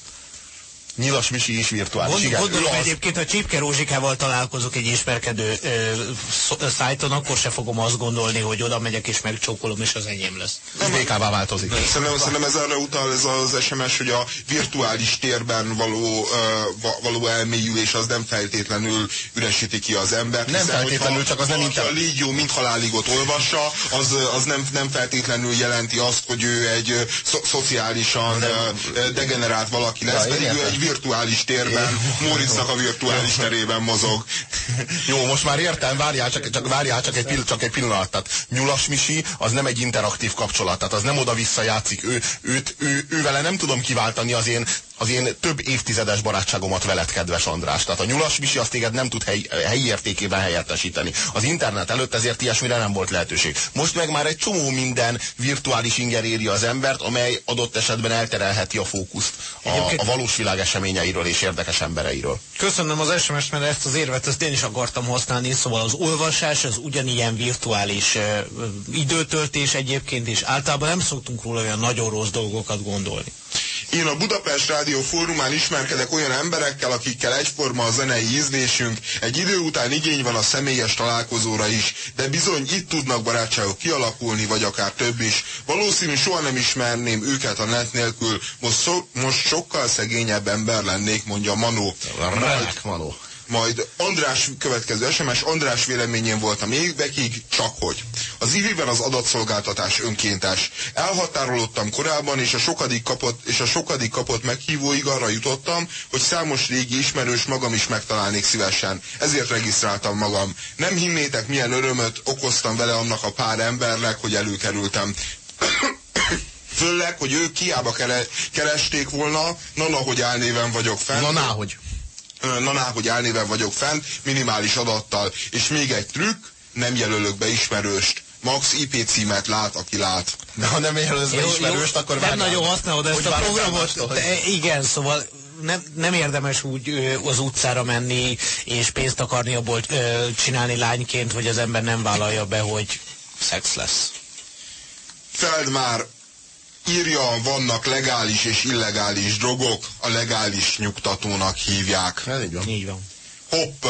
Nyilas misi is virtuális. Gond, Igen, gondolom egyébként, ha Csipke Rózsikával találkozok egy ismerkedő ö, sz- szájton, akkor se fogom azt gondolni, hogy oda megyek és megcsókolom, és az enyém lesz. Ez változik. Szerintem, szerintem ez arra utal ez az SMS, hogy a virtuális térben való, ö, va- való elmélyülés az nem feltétlenül üresíti ki az embert. Nem hiszen, feltétlenül, hogyha csak az nem valaki inter- a légió mint haláligot olvassa, az, az nem, nem feltétlenül jelenti azt, hogy ő egy szo- szociálisan ö, degenerált valaki lesz, Ja, pedig ő egy virtuális térben, Moritznak a virtuális terében mozog. Jó, most már értem, várjál csak, csak, várjál csak, egy, pill, csak egy pillanat. Tehát Nyulas Misi az nem egy interaktív kapcsolat, tehát az nem oda-vissza játszik. Ő, őt, ő, ő vele nem tudom kiváltani az én az én több évtizedes barátságomat veled, kedves András. Tehát a nyulas visi azt téged nem tud hely, helyi értékében helyettesíteni. Az internet előtt ezért ilyesmire nem volt lehetőség. Most meg már egy csomó minden virtuális inger éri az embert, amely adott esetben elterelheti a fókuszt a, a valós világ eseményeiről és érdekes embereiről. Köszönöm az SMS-t, mert ezt az érvet ezt én is akartam használni, szóval az olvasás az ugyanilyen virtuális uh, időtöltés egyébként, és általában nem szoktunk róla olyan nagyon rossz dolgokat gondolni. Én a Budapest Rádió fórumán ismerkedek olyan emberekkel, akikkel egyforma a zenei ízlésünk, egy idő után igény van a személyes találkozóra is, de bizony itt tudnak barátságok kialakulni, vagy akár több is. Valószínű soha nem ismerném őket a net nélkül, most, so, most sokkal szegényebb ember lennék, mondja Manó. Remek Manó. Majd András következő SMS, András véleményén voltam évekig, csak hogy. Az iviben az adatszolgáltatás önkéntes. Elhatárolódtam korábban, és a sokadik kapott, és a sokadik kapott meghívóig arra jutottam, hogy számos régi ismerős magam is megtalálnék szívesen. Ezért regisztráltam magam. Nem hinnétek, milyen örömöt okoztam vele annak a pár embernek, hogy előkerültem. Főleg, hogy ők kiába keresték volna, na, hogy álnéven vagyok fenn. Na, hogy naná, hogy álnéven vagyok fent, minimális adattal. És még egy trükk, nem jelölök be ismerőst. Max IP címet lát, aki lát. De ha nem jelölsz be ismerőst, akkor Nem nagyon használod ezt a programot. De igen, szóval nem, nem érdemes úgy ö, az utcára menni, és pénzt akarni abból ö, csinálni lányként, hogy az ember nem vállalja be, hogy szex lesz. Feld már írja, vannak legális és illegális drogok, a legális nyugtatónak hívják. Ez így van. Így van. Hopp,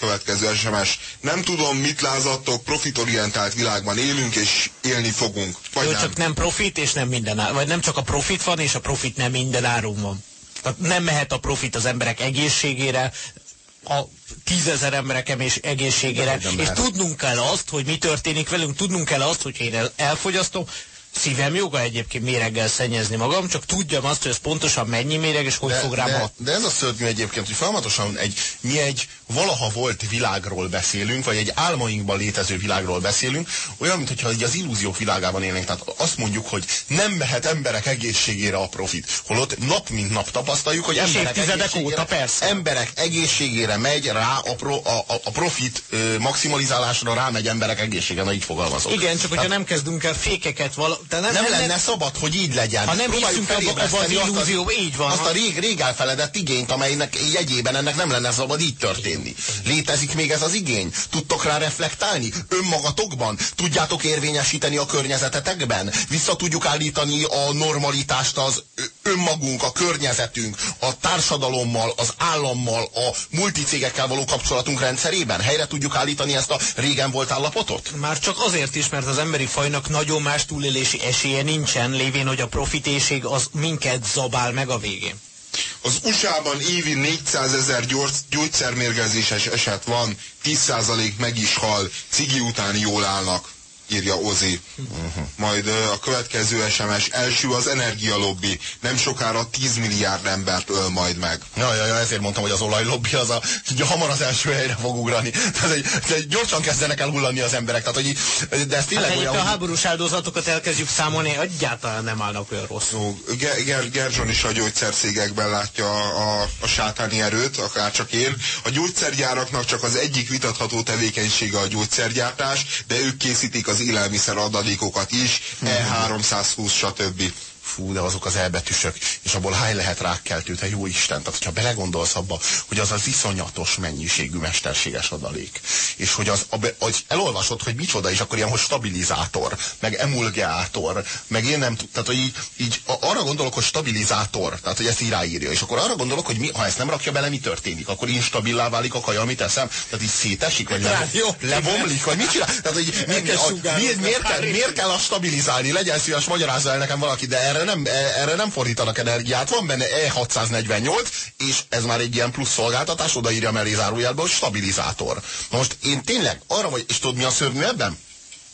következő SMS. Nem tudom, mit lázadtok, profitorientált világban élünk, és élni fogunk. Vagy Jó, nem. csak nem profit, és nem minden áron. Vagy nem csak a profit van, és a profit nem minden áron van. Tehát nem mehet a profit az emberek egészségére, a tízezer emberek egészségére, és tudnunk kell azt, hogy mi történik velünk, tudnunk kell azt, hogy én elfogyasztom, Szívem joga egyébként méreggel szennyezni magam, csak tudjam azt, hogy ez pontosan mennyi méreg, és hogy de, fog rám de, de ez a szörnyű egyébként, hogy folyamatosan egy, mi egy valaha volt világról beszélünk, vagy egy álmainkban létező világról beszélünk, olyan, mintha az illúziók világában élnénk. Tehát azt mondjuk, hogy nem mehet emberek egészségére a profit. Holott nap mint nap tapasztaljuk, hogy emberek egészségére, óta, persze. emberek egészségére megy rá a, pro, a, a, profit ö, maximalizálásra rámegy emberek egészsége, na így fogalmazok. Igen, csak hogyha nem kezdünk el fékeket vala, de nem, nem, nem lenne szabad, hogy így legyen. Ha nem hiszünk abba, abba az illúzió, azt a, így van. Azt a rég, rég elfeledett igényt, amelynek jegyében ennek nem lenne szabad így történni. Létezik még ez az igény? Tudtok rá reflektálni? Önmagatokban? Tudjátok érvényesíteni a környezetetekben? Vissza tudjuk állítani a normalitást az önmagunk, a környezetünk, a társadalommal, az állammal, a multicégekkel való kapcsolatunk rendszerében? Helyre tudjuk állítani ezt a régen volt állapotot? Már csak azért is, mert az emberi fajnak nagyon más túlélési esélye nincsen, lévén, hogy a profitéség az minket zabál meg a végén. Az USA-ban évi 400 ezer gyógyszermérgezéses eset van, 10% meg is hal, cigi után jól állnak írja Ozi. Majd a következő SMS, első az energialobbi. Nem sokára 10 milliárd embert öl majd meg. Ja, ja, ja, ezért mondtam, hogy az olajlobbi az a, ugye, hamar az első helyre fog ugrani. Tehát, egy, egy, gyorsan kezdenek el hullani az emberek. Tehát, hogy, de ez tényleg hát, olyan... a háborús áldozatokat elkezdjük számolni, egyáltalán nem állnak olyan rosszul. Ger Ger Gerzson is a gyógyszerszégekben látja a, a, a sátáni erőt, akár csak én. A gyógyszergyáraknak csak az egyik vitatható tevékenysége a gyógyszergyártás, de ők készítik az az élelmiszer adalékokat is, E320, stb fú, de azok az elbetűsök, és abból hány lehet rákkeltő, te jó Isten, tehát ha belegondolsz abba, hogy az az iszonyatos mennyiségű mesterséges adalék, és hogy az, az elolvasod, hogy micsoda, és akkor ilyen, hogy stabilizátor, meg emulgátor, meg én nem tudom, tehát hogy így, így arra gondolok, hogy stabilizátor, tehát hogy ezt így ráírja, és akkor arra gondolok, hogy mi, ha ezt nem rakja bele, mi történik? Akkor instabilá válik a kaja, amit eszem? Tehát így szétesik, vagy le, lebomlik, vagy mit csinál? Tehát, hogy mi, mi, mi, miért, kell, miért kell azt stabilizálni? Legyen szíves, magyarázza el nekem valaki, de erre erre nem, e, erre nem fordítanak energiát. Van benne E648, és ez már egy ilyen plusz szolgáltatás, odaírja mellé zárójelbe, hogy stabilizátor. Most én tényleg arra vagy, és tudod mi a szörnyű ebben?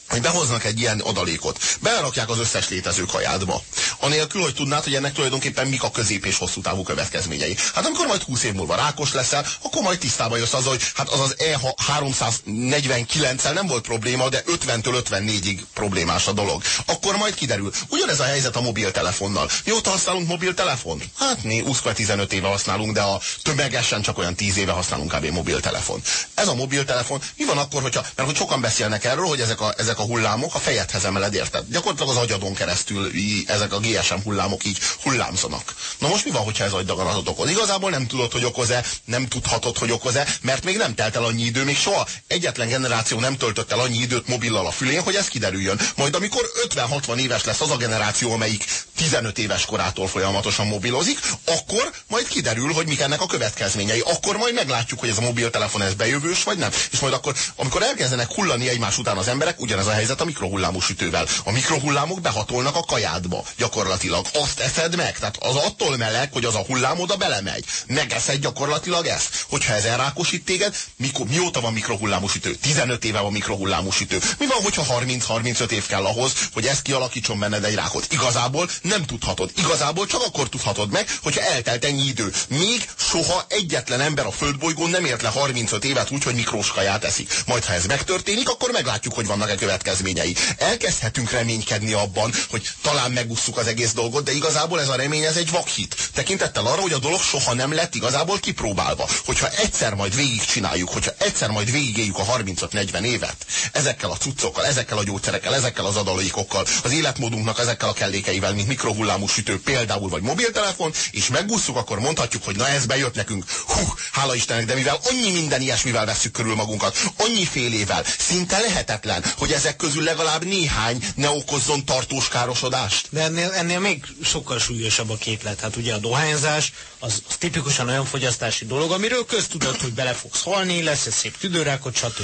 Hogy behoznak egy ilyen adalékot, belerakják az összes létező kajádba. Anélkül, hogy tudnád, hogy ennek tulajdonképpen mik a közép és hosszú távú következményei. Hát amikor majd 20 év múlva rákos leszel, akkor majd tisztában jössz az, hogy hát az az E349-el nem volt probléma, de 50-től 54-ig problémás a dolog. Akkor majd kiderül. Ugyanez a helyzet a mobiltelefonnal. Mióta használunk mobiltelefon? Hát mi 20-15 éve használunk, de a tömegesen csak olyan 10 éve használunk kb. mobiltelefon. Ez a mobiltelefon, mi van akkor, hogyha, mert hogy sokan beszélnek erről, hogy ezek a, ezek a hullámok a fejedhez emeled, érted? Gyakorlatilag az agyadon keresztül ezek a GSM hullámok így hullámzanak. Na most mi van, hogyha ez agydaganatot okoz? Igazából nem tudod, hogy okoz-e, nem tudhatod, hogy okoz-e, mert még nem telt el annyi idő, még soha egyetlen generáció nem töltött el annyi időt mobillal a fülén, hogy ez kiderüljön. Majd amikor 50-60 éves lesz az a generáció, amelyik 15 éves korától folyamatosan mobilozik, akkor majd kiderül, hogy mik ennek a következményei. Akkor majd meglátjuk, hogy ez a mobiltelefon ez bejövős, vagy nem. És majd akkor, amikor elkezdenek hullani egymás után az emberek, ugyanez a helyzet a mikrohullámú sütővel. A mikrohullámok behatolnak a kajádba, gyakorlatilag. Azt eszed meg, tehát az attól meleg, hogy az a hullám oda belemegy. Megeszed gyakorlatilag ezt. Hogyha ez elrákosít téged, mikor, mióta van mikrohullámú sütő? 15 éve van mikrohullámú sütő. Mi van, hogyha 30-35 év kell ahhoz, hogy ezt kialakítson benned egy rákot? Igazából nem tudhatod. Igazából csak akkor tudhatod meg, hogyha eltelt ennyi idő. Még soha egyetlen ember a földbolygón nem ért le 35 évet úgy, hogy mikrós kaját eszik. Majd ha ez megtörténik, akkor meglátjuk, hogy vannak-e következményei. Elkezdhetünk reménykedni abban, hogy talán megusszuk az egész dolgot, de igazából ez a remény ez egy vakhit. Tekintettel arra, hogy a dolog soha nem lett igazából kipróbálva. Hogyha egyszer majd végigcsináljuk, hogyha egyszer majd végigéljük a 35-40 évet, ezekkel a cuccokkal, ezekkel a gyógyszerekkel, ezekkel az adalékokkal, az életmódunknak ezekkel a kellékeivel, mint mikrohullámú sütő például, vagy mobiltelefon, és megúszuk, akkor mondhatjuk, hogy na ez bejött nekünk. Hú, hála Istennek, de mivel annyi minden ilyesmivel veszük körül magunkat, annyi félével, szinte lehetetlen, hogy ezek közül legalább néhány ne okozzon tartós károsodást. De ennél, ennél még sokkal súlyosabb a képlet. Hát ugye a dohányzás az, az tipikusan olyan fogyasztási dolog, amiről köztudott, hogy bele fogsz halni, lesz egy szép tüdőrákot, stb.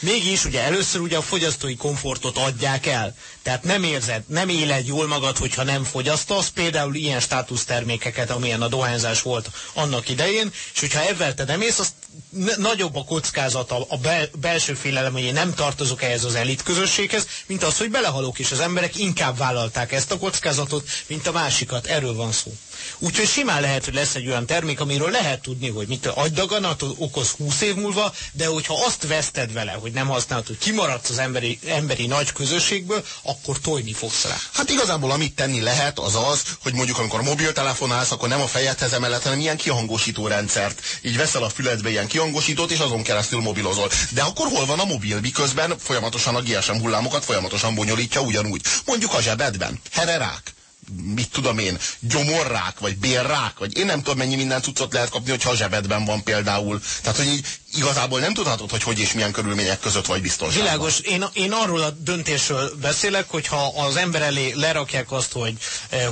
Mégis ugye először ugye a fogyasztói komfortot adják el. Tehát nem érzed, nem éled jól magad, hogyha nem fogyasztasz, például ilyen státusztermékeket, amilyen a dohányzás volt annak idején, és hogyha ebben te nem ész, azt nagyobb a kockázata, a bel belső félelem, hogy én nem tartozok ehhez az elit közösséghez, mint az, hogy belehalok, és az emberek inkább vállalták ezt a kockázatot, mint a másikat. Erről van szó. Úgyhogy simán lehet, hogy lesz egy olyan termék, amiről lehet tudni, hogy mit agydaganat okoz 20 év múlva, de hogyha azt veszted vele, hogy nem használod, hogy kimaradsz az emberi, emberi nagy közösségből, akkor tojni fogsz rá. Hát igazából amit tenni lehet, az az, hogy mondjuk amikor mobiltelefonálsz, akkor nem a fejedhez emelet, hanem ilyen kihangosító rendszert. Így veszel a füledbe ilyen kihangosítót, és azon keresztül mobilozol. De akkor hol van a mobil, miközben folyamatosan a GSM hullámokat folyamatosan bonyolítja ugyanúgy. Mondjuk a zsebedben. Hererák mit tudom én, gyomorrák, vagy bérrák, vagy én nem tudom mennyi minden cuccot lehet kapni, hogyha a zsebedben van például. Tehát, hogy így igazából nem tudhatod, hogy hogy és milyen körülmények között vagy biztonságban. Világos. Én, én arról a döntésről beszélek, hogyha az ember elé lerakják azt, hogy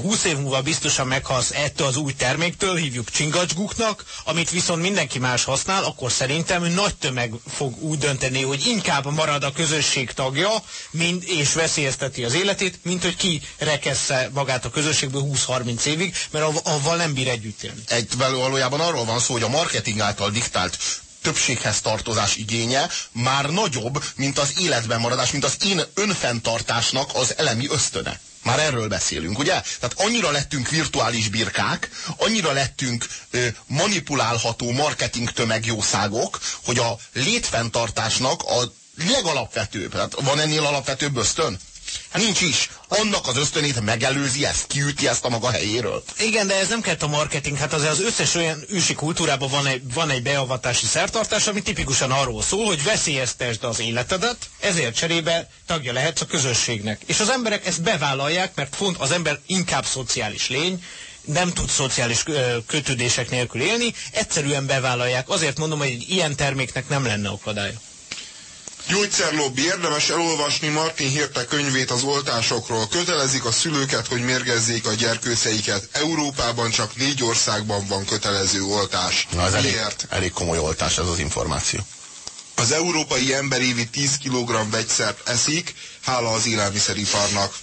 20 eh, év múlva biztosan meghalsz ettől az új terméktől, hívjuk csingacsguknak, amit viszont mindenki más használ, akkor szerintem nagy tömeg fog úgy dönteni, hogy inkább marad a közösség tagja, mint, és veszélyezteti az életét, mint hogy ki rekessze magát a közösségből 20-30 évig, mert avval nem bír együtt élni. Egy valójában arról van szó, hogy a marketing által diktált többséghez tartozás igénye már nagyobb, mint az életben maradás, mint az én önfenntartásnak az elemi ösztöne. Már erről beszélünk, ugye? Tehát annyira lettünk virtuális birkák, annyira lettünk ö, manipulálható marketing tömegjószágok, hogy a létfenntartásnak a legalapvetőbb, tehát van ennél alapvetőbb ösztön? Hát nincs is. Annak az ösztönét megelőzi ezt, kiüti ezt a maga helyéről. Igen, de ez nem kellett a marketing. Hát azért az összes olyan ősi kultúrában van egy, van egy beavatási szertartás, ami tipikusan arról szól, hogy veszélyeztesd az életedet, ezért cserébe tagja lehetsz a közösségnek. És az emberek ezt bevállalják, mert font az ember inkább szociális lény, nem tud szociális kötődések nélkül élni, egyszerűen bevállalják. Azért mondom, hogy egy ilyen terméknek nem lenne akadálya. Gyógyszerlobbi érdemes elolvasni Martin Hirte könyvét az oltásokról. Kötelezik a szülőket, hogy mérgezzék a gyerkőszeiket. Európában csak négy országban van kötelező oltás. Na, ez elég, elég komoly oltás ez az információ. Az európai ember évi 10 kg vegyszert eszik, hála az élelmiszeriparnak.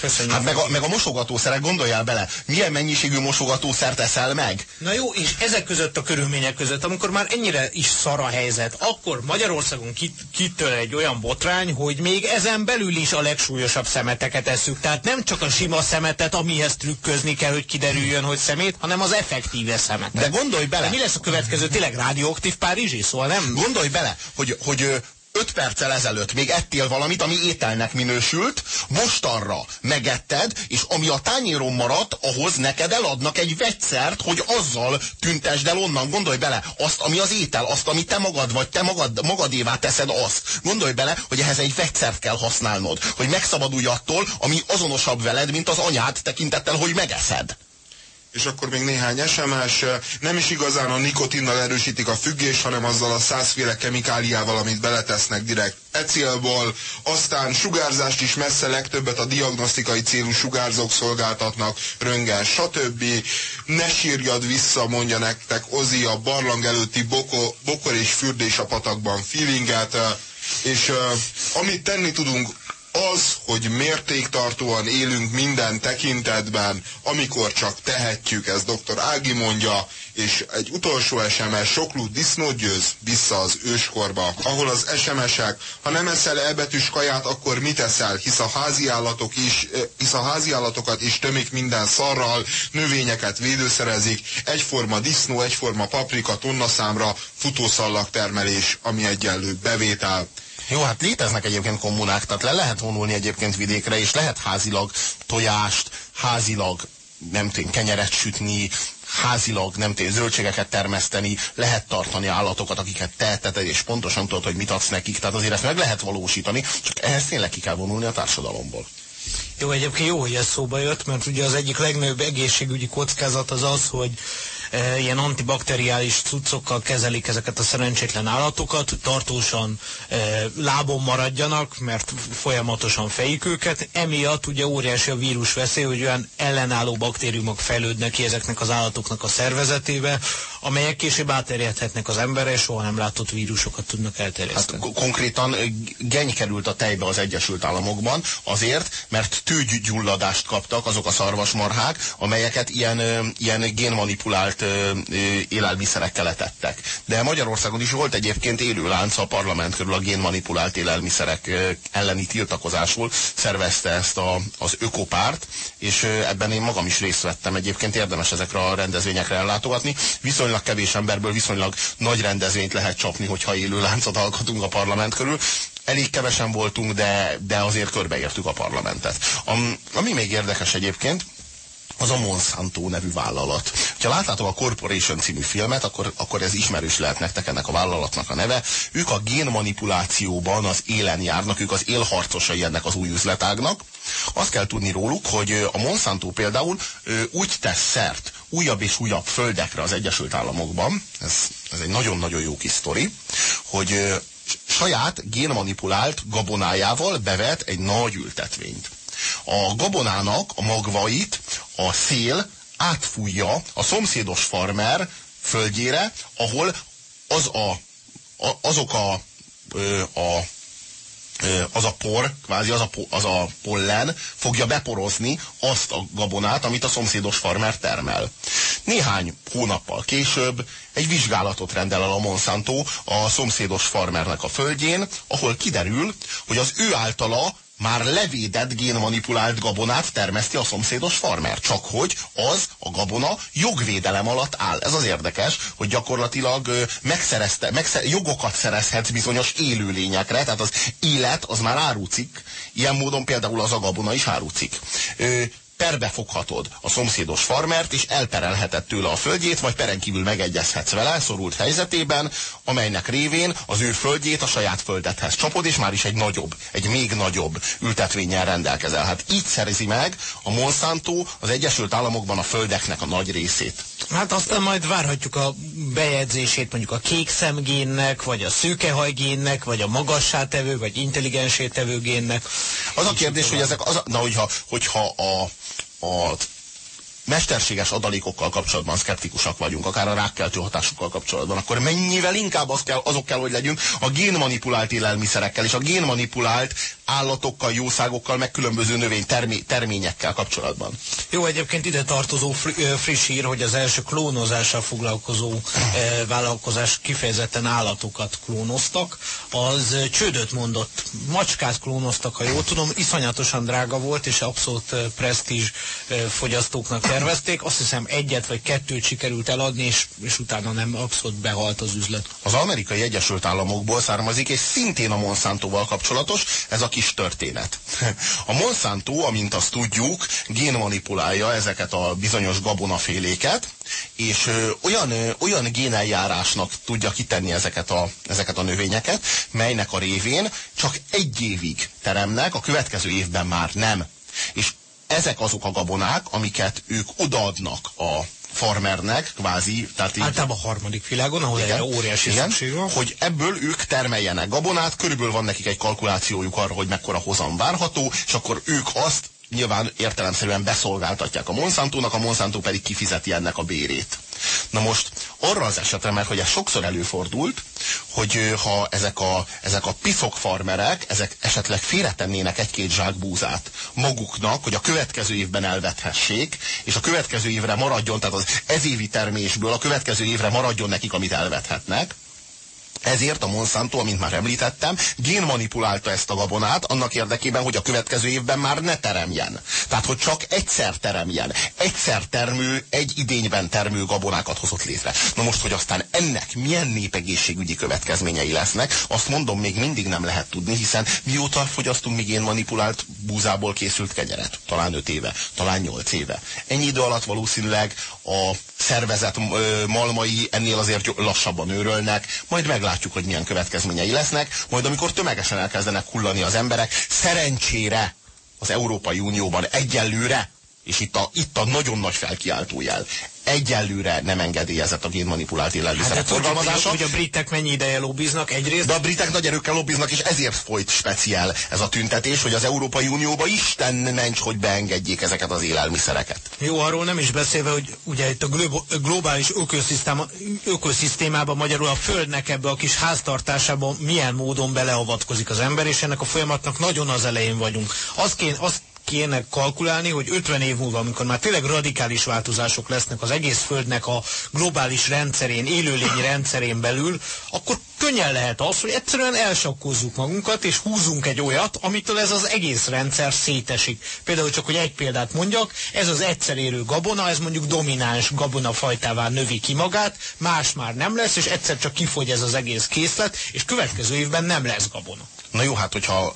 Köszönjük. Hát meg a, meg a mosogatószerek, gondoljál bele, milyen mennyiségű mosogatószert eszel meg? Na jó, és ezek között a körülmények között, amikor már ennyire is szar a helyzet, akkor Magyarországon kit, kitől egy olyan botrány, hogy még ezen belül is a legsúlyosabb szemeteket eszük. Tehát nem csak a sima szemetet, amihez trükközni kell, hogy kiderüljön, hogy szemét, hanem az effektíve szemetet. De gondolj bele! De mi lesz a következő? Tényleg rádióaktív Párizsi? Szóval nem? Gondolj bele, hogy, hogy öt perccel ezelőtt még ettél valamit, ami ételnek minősült, mostanra megetted, és ami a tányéron maradt, ahhoz neked eladnak egy vegyszert, hogy azzal tüntesd el onnan. Gondolj bele, azt, ami az étel, azt, ami te magad vagy, te magad, magadévá teszed azt. Gondolj bele, hogy ehhez egy vegyszert kell használnod, hogy megszabadulj attól, ami azonosabb veled, mint az anyád tekintettel, hogy megeszed és akkor még néhány SMS. Nem is igazán a nikotinnal erősítik a függés, hanem azzal a százféle kemikáliával, amit beletesznek direkt ecélból. Aztán sugárzást is messze legtöbbet a diagnosztikai célú sugárzók szolgáltatnak, röngen, stb. Ne sírjad vissza, mondja nektek Ozi a barlang előtti boko, bokor és fürdés a patakban feelinget. És uh, amit tenni tudunk az, hogy mértéktartóan élünk minden tekintetben, amikor csak tehetjük, ez dr. Ági mondja, és egy utolsó SMS, soklú disznót győz vissza az őskorba, ahol az SMS-ek, ha nem eszel elbetűs kaját, akkor mit eszel, hisz a háziállatok is, hisz a háziállatokat is tömik minden szarral, növényeket védőszerezik, egyforma disznó, egyforma paprika tonnaszámra futószallag termelés, ami egyenlő bevétel. Jó, hát léteznek egyébként kommunák, tehát le lehet vonulni egyébként vidékre, és lehet házilag tojást, házilag nem tudom, kenyeret sütni, házilag, nem tudom, zöldségeket termeszteni, lehet tartani állatokat, akiket teheted, és pontosan tudod, hogy mit adsz nekik, tehát azért ezt meg lehet valósítani, csak ehhez tényleg ki kell vonulni a társadalomból. Jó, egyébként jó, hogy ez szóba jött, mert ugye az egyik legnagyobb egészségügyi kockázat az az, hogy e, ilyen antibakteriális cuccokkal kezelik ezeket a szerencsétlen állatokat, tartósan e, lábon maradjanak, mert folyamatosan fejik őket. Emiatt ugye óriási a vírus veszély, hogy olyan ellenálló baktériumok fejlődnek ki ezeknek az állatoknak a szervezetébe, amelyek később átterjedhetnek az emberre, és soha nem látott vírusokat tudnak elterjeszteni. Hát konkrétan geny került a tejbe az Egyesült Államokban azért, mert tőgygyulladást kaptak azok a szarvasmarhák, amelyeket ilyen, ilyen génmanipulált élelmiszerekkel etettek. De Magyarországon is volt egyébként élő lánc a parlament körül a génmanipulált élelmiszerek elleni tiltakozásul szervezte ezt a, az ökopárt, és ebben én magam is részt vettem. Egyébként érdemes ezekre a rendezvényekre ellátogatni. Viszonylag kevés emberből viszonylag nagy rendezvényt lehet csapni, hogyha élő láncot alkotunk a parlament körül elég kevesen voltunk, de, de azért körbeértük a parlamentet. Am, ami még érdekes egyébként, az a Monsanto nevű vállalat. Ha láttátok a Corporation című filmet, akkor, akkor ez ismerős lehet nektek ennek a vállalatnak a neve. Ők a génmanipulációban az élen járnak, ők az élharcosai ennek az új üzletágnak. Azt kell tudni róluk, hogy a Monsanto például úgy tesz szert újabb és újabb földekre az Egyesült Államokban, ez, ez egy nagyon-nagyon jó kis sztori, hogy saját génmanipulált gabonájával bevet egy nagy ültetvényt. A gabonának a magvait a szél átfújja a szomszédos farmer földjére, ahol az a, a, azok a, a az a por, kvázi az a, az a pollen fogja beporozni azt a gabonát, amit a szomszédos farmer termel. Néhány hónappal később egy vizsgálatot rendel el a Monsanto a szomszédos farmernek a földjén, ahol kiderül, hogy az ő általa már levédett génmanipulált gabonát termeszti a szomszédos farmer. Csak hogy az, a gabona jogvédelem alatt áll. Ez az érdekes, hogy gyakorlatilag megszerezte, megszer, jogokat szerezhetsz bizonyos élőlényekre, tehát az élet az már árucik. Ilyen módon például az a gabona is árucik perbe foghatod a szomszédos farmert, és elperelheted tőle a földjét, vagy peren kívül megegyezhetsz vele szorult helyzetében, amelynek révén az ő földjét a saját földethez csapod, és már is egy nagyobb, egy még nagyobb ültetvényen rendelkezel. Hát így szerzi meg a Monsanto az Egyesült Államokban a földeknek a nagy részét. Hát aztán majd várhatjuk a bejegyzését mondjuk a kék szemgénnek, vagy a szőkehajgénnek, vagy a magassátevő, vagy intelligensétevő génnek. Az a kérdés, hogy ezek, az a, na hogyha, hogyha a a mesterséges adalékokkal kapcsolatban szkeptikusak vagyunk, akár a rákkeltő hatásukkal kapcsolatban, akkor mennyivel inkább az kell, azok kell, hogy legyünk a génmanipulált élelmiszerekkel és a génmanipulált állatokkal, jószágokkal, meg különböző növény termé terményekkel kapcsolatban. Jó, egyébként ide tartozó friss hír, hogy az első klónozással foglalkozó eh, vállalkozás kifejezetten állatokat klónoztak. Az csődöt mondott. Macskát klónoztak, ha jól tudom, iszonyatosan drága volt, és abszolút presztízs eh, fogyasztóknak tervezték. Azt hiszem egyet vagy kettőt sikerült eladni, és, és utána nem abszolút behalt az üzlet. Az amerikai Egyesült Államokból származik, és szintén a Monsantoval kapcsolatos, ez a kis történet. A Monsanto, amint azt tudjuk, génmanipulálja ezeket a bizonyos gabonaféléket, és ö, olyan, ö, olyan géneljárásnak tudja kitenni ezeket a, ezeket a növényeket, melynek a révén csak egy évig teremnek, a következő évben már nem. És ezek azok a gabonák, amiket ők odaadnak a farmernek, kvázi. Tehát így, Általában a harmadik világon, ahol igen, óriási igen, van. Hogy ebből ők termeljenek gabonát, körülbelül van nekik egy kalkulációjuk arra, hogy mekkora hozam várható, és akkor ők azt nyilván értelemszerűen beszolgáltatják a Monsantónak, a Monsanto pedig kifizeti ennek a bérét. Na most arra az esetre, mert hogy ez sokszor előfordult, hogy ha ezek a, ezek a piszok farmerek, ezek esetleg félretennének egy-két zsák búzát maguknak, hogy a következő évben elvethessék, és a következő évre maradjon, tehát az ezévi termésből a következő évre maradjon nekik, amit elvethetnek, ezért a Monsanto, amint már említettem, génmanipulálta ezt a gabonát annak érdekében, hogy a következő évben már ne teremjen. Tehát, hogy csak egyszer teremjen. Egyszer termő, egy idényben termő gabonákat hozott létre. Na most, hogy aztán ennek milyen népegészségügyi következményei lesznek, azt mondom, még mindig nem lehet tudni, hiszen mióta fogyasztunk mi génmanipulált búzából készült kenyeret? Talán öt éve, talán nyolc éve. Ennyi idő alatt valószínűleg a szervezet malmai ennél azért lassabban őrölnek, majd meglátjuk, hogy milyen következményei lesznek, majd amikor tömegesen elkezdenek hullani az emberek, szerencsére az Európai Unióban egyelőre, és itt a, itt a nagyon nagy felkiáltójel, egyelőre nem engedélyezett a génmanipulált élelmiszerek hát, forgalmazása. Hogy a britek mennyi ideje lobbiznak egyrészt? De a britek nagy erőkkel lobbiznak, és ezért folyt speciál ez a tüntetés, hogy az Európai Unióba Isten mencs, hogy beengedjék ezeket az élelmiszereket. Jó, arról nem is beszélve, hogy ugye itt a globális ökoszisztéma, ökoszisztémában magyarul a Földnek ebbe a kis háztartásába milyen módon beleavatkozik az ember, és ennek a folyamatnak nagyon az elején vagyunk. Azt, kéne, azt kéne kalkulálni, hogy 50 év múlva, amikor már tényleg radikális változások lesznek az egész Földnek a globális rendszerén, élőlény rendszerén belül, akkor könnyen lehet az, hogy egyszerűen elsakkozzuk magunkat, és húzunk egy olyat, amitől ez az egész rendszer szétesik. Például csak, hogy egy példát mondjak, ez az egyszer érő gabona, ez mondjuk domináns gabonafajtává növi ki magát, más már nem lesz, és egyszer csak kifogy ez az egész készlet, és következő évben nem lesz gabona. Na jó, hát hogyha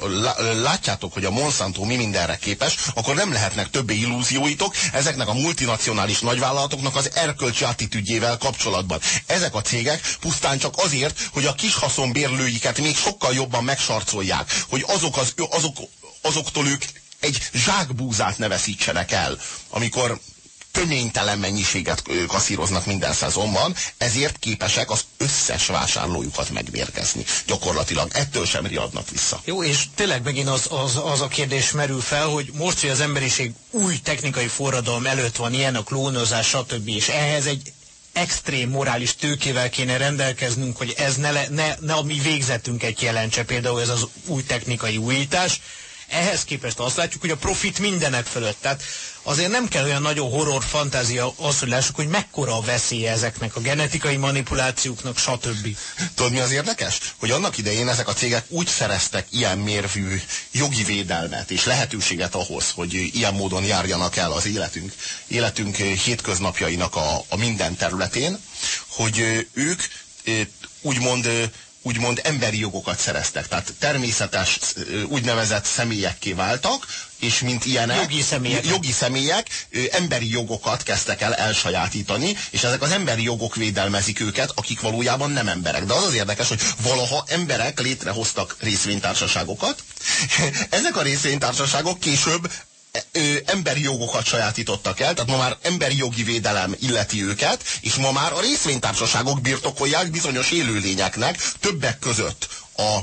látjátok, hogy a Monsanto mi mindenre képes, akkor nem lehetnek többé illúzióitok ezeknek a multinacionális nagyvállalatoknak az erkölcsi attitűdjével kapcsolatban. Ezek a cégek pusztán csak azért, hogy a kis haszonbérlőiket még sokkal jobban megsarcolják, hogy azok az, azok, azoktól ők egy zsákbúzát ne veszítsenek el, amikor töménytelen mennyiséget kaszíroznak minden szezonban, ezért képesek az összes vásárlójukat megmérgezni. Gyakorlatilag ettől sem riadnak vissza. Jó, és tényleg megint az, az, az a kérdés merül fel, hogy most, hogy az emberiség új technikai forradalom előtt van, ilyen a klónozás, stb. és ehhez egy extrém morális tőkével kéne rendelkeznünk, hogy ez ne, le, ne, ne a mi végzetünket jelentse, például ez az új technikai újítás, ehhez képest azt látjuk, hogy a profit mindenek fölött. Tehát azért nem kell olyan nagyon horror fantázia az, hogy lássuk, hogy mekkora a veszélye ezeknek a genetikai manipulációknak, stb. Tudod, mi az érdekes? Hogy annak idején ezek a cégek úgy szereztek ilyen mérvű jogi védelmet és lehetőséget ahhoz, hogy ilyen módon járjanak el az életünk, életünk hétköznapjainak a, a minden területén, hogy ők úgymond úgymond emberi jogokat szereztek. Tehát természetes úgynevezett személyekké váltak, és mint ilyenek, jogi személyek, jogi személyek emberi jogokat kezdtek el elsajátítani, és ezek az emberi jogok védelmezik őket, akik valójában nem emberek. De az az érdekes, hogy valaha emberek létrehoztak részvénytársaságokat, ezek a részvénytársaságok később ö, emberi jogokat sajátítottak el, tehát ma már emberi jogi védelem illeti őket, és ma már a részvénytársaságok birtokolják bizonyos élőlényeknek többek között a,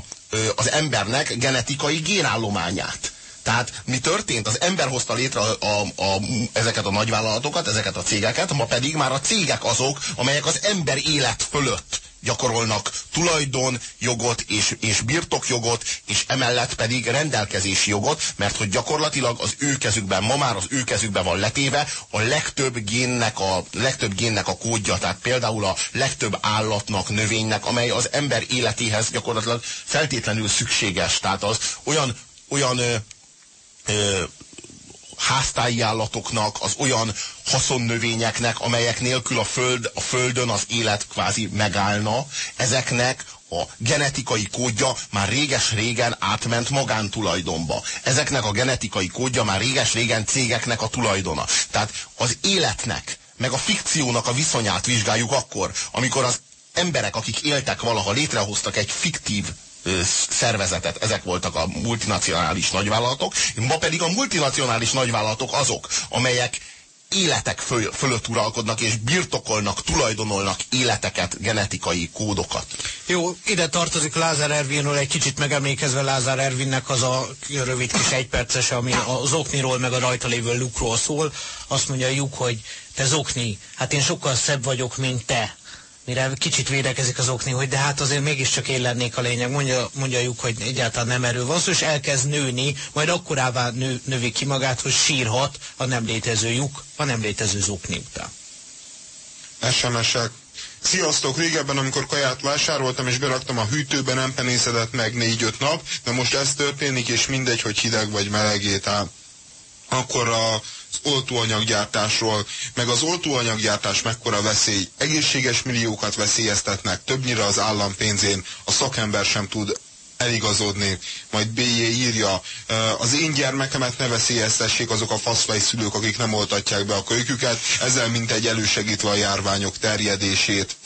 az embernek genetikai génállományát. Tehát mi történt? Az ember hozta létre a, a, a, ezeket a nagyvállalatokat, ezeket a cégeket, ma pedig már a cégek azok, amelyek az ember élet fölött gyakorolnak tulajdon jogot és, és birtokjogot, és emellett pedig rendelkezési jogot, mert hogy gyakorlatilag az ő kezükben, ma már az ő kezükben van letéve a legtöbb génnek a, legtöbb génnek a kódja, tehát például a legtöbb állatnak, növénynek, amely az ember életéhez gyakorlatilag feltétlenül szükséges. Tehát az olyan, olyan ö, ö, háztáji állatoknak, az olyan haszonnövényeknek, amelyek nélkül a, föld, a földön az élet kvázi megállna, ezeknek a genetikai kódja már réges-régen átment magántulajdonba. Ezeknek a genetikai kódja már réges-régen cégeknek a tulajdona. Tehát az életnek, meg a fikciónak a viszonyát vizsgáljuk akkor, amikor az emberek, akik éltek valaha, létrehoztak egy fiktív szervezetet, ezek voltak a multinacionális nagyvállalatok, ma pedig a multinacionális nagyvállalatok azok, amelyek életek föl, fölött uralkodnak, és birtokolnak, tulajdonolnak életeket, genetikai kódokat. Jó, ide tartozik Lázár Ervinről, egy kicsit megemlékezve Lázár Ervinnek az a rövid kis egyperces, ami az okniról meg a rajta lévő lukról szól. Azt mondja lyuk, hogy te zokni, hát én sokkal szebb vagyok, mint te mire kicsit védekezik az okni, hogy de hát azért mégiscsak én lennék a lényeg. Mondja, mondjuk, hogy egyáltalán nem erő van szó, és elkezd nőni, majd akkorává nő, növi ki magát, hogy sírhat a nem létező lyuk, a nem létező zokni után. SMS-ek. Sziasztok! Régebben, amikor kaját vásároltam és beraktam a hűtőbe, nem penészedett meg 4-5 nap, de most ez történik, és mindegy, hogy hideg vagy melegét áll. Akkor a oltóanyaggyártásról, meg az oltóanyaggyártás mekkora veszély, egészséges milliókat veszélyeztetnek, többnyire az állam pénzén, a szakember sem tud eligazodni. Majd B.J. írja, az én gyermekemet ne veszélyeztessék azok a faszfej szülők, akik nem oltatják be a kölyküket, ezzel mint egy elősegítve a járványok terjedését.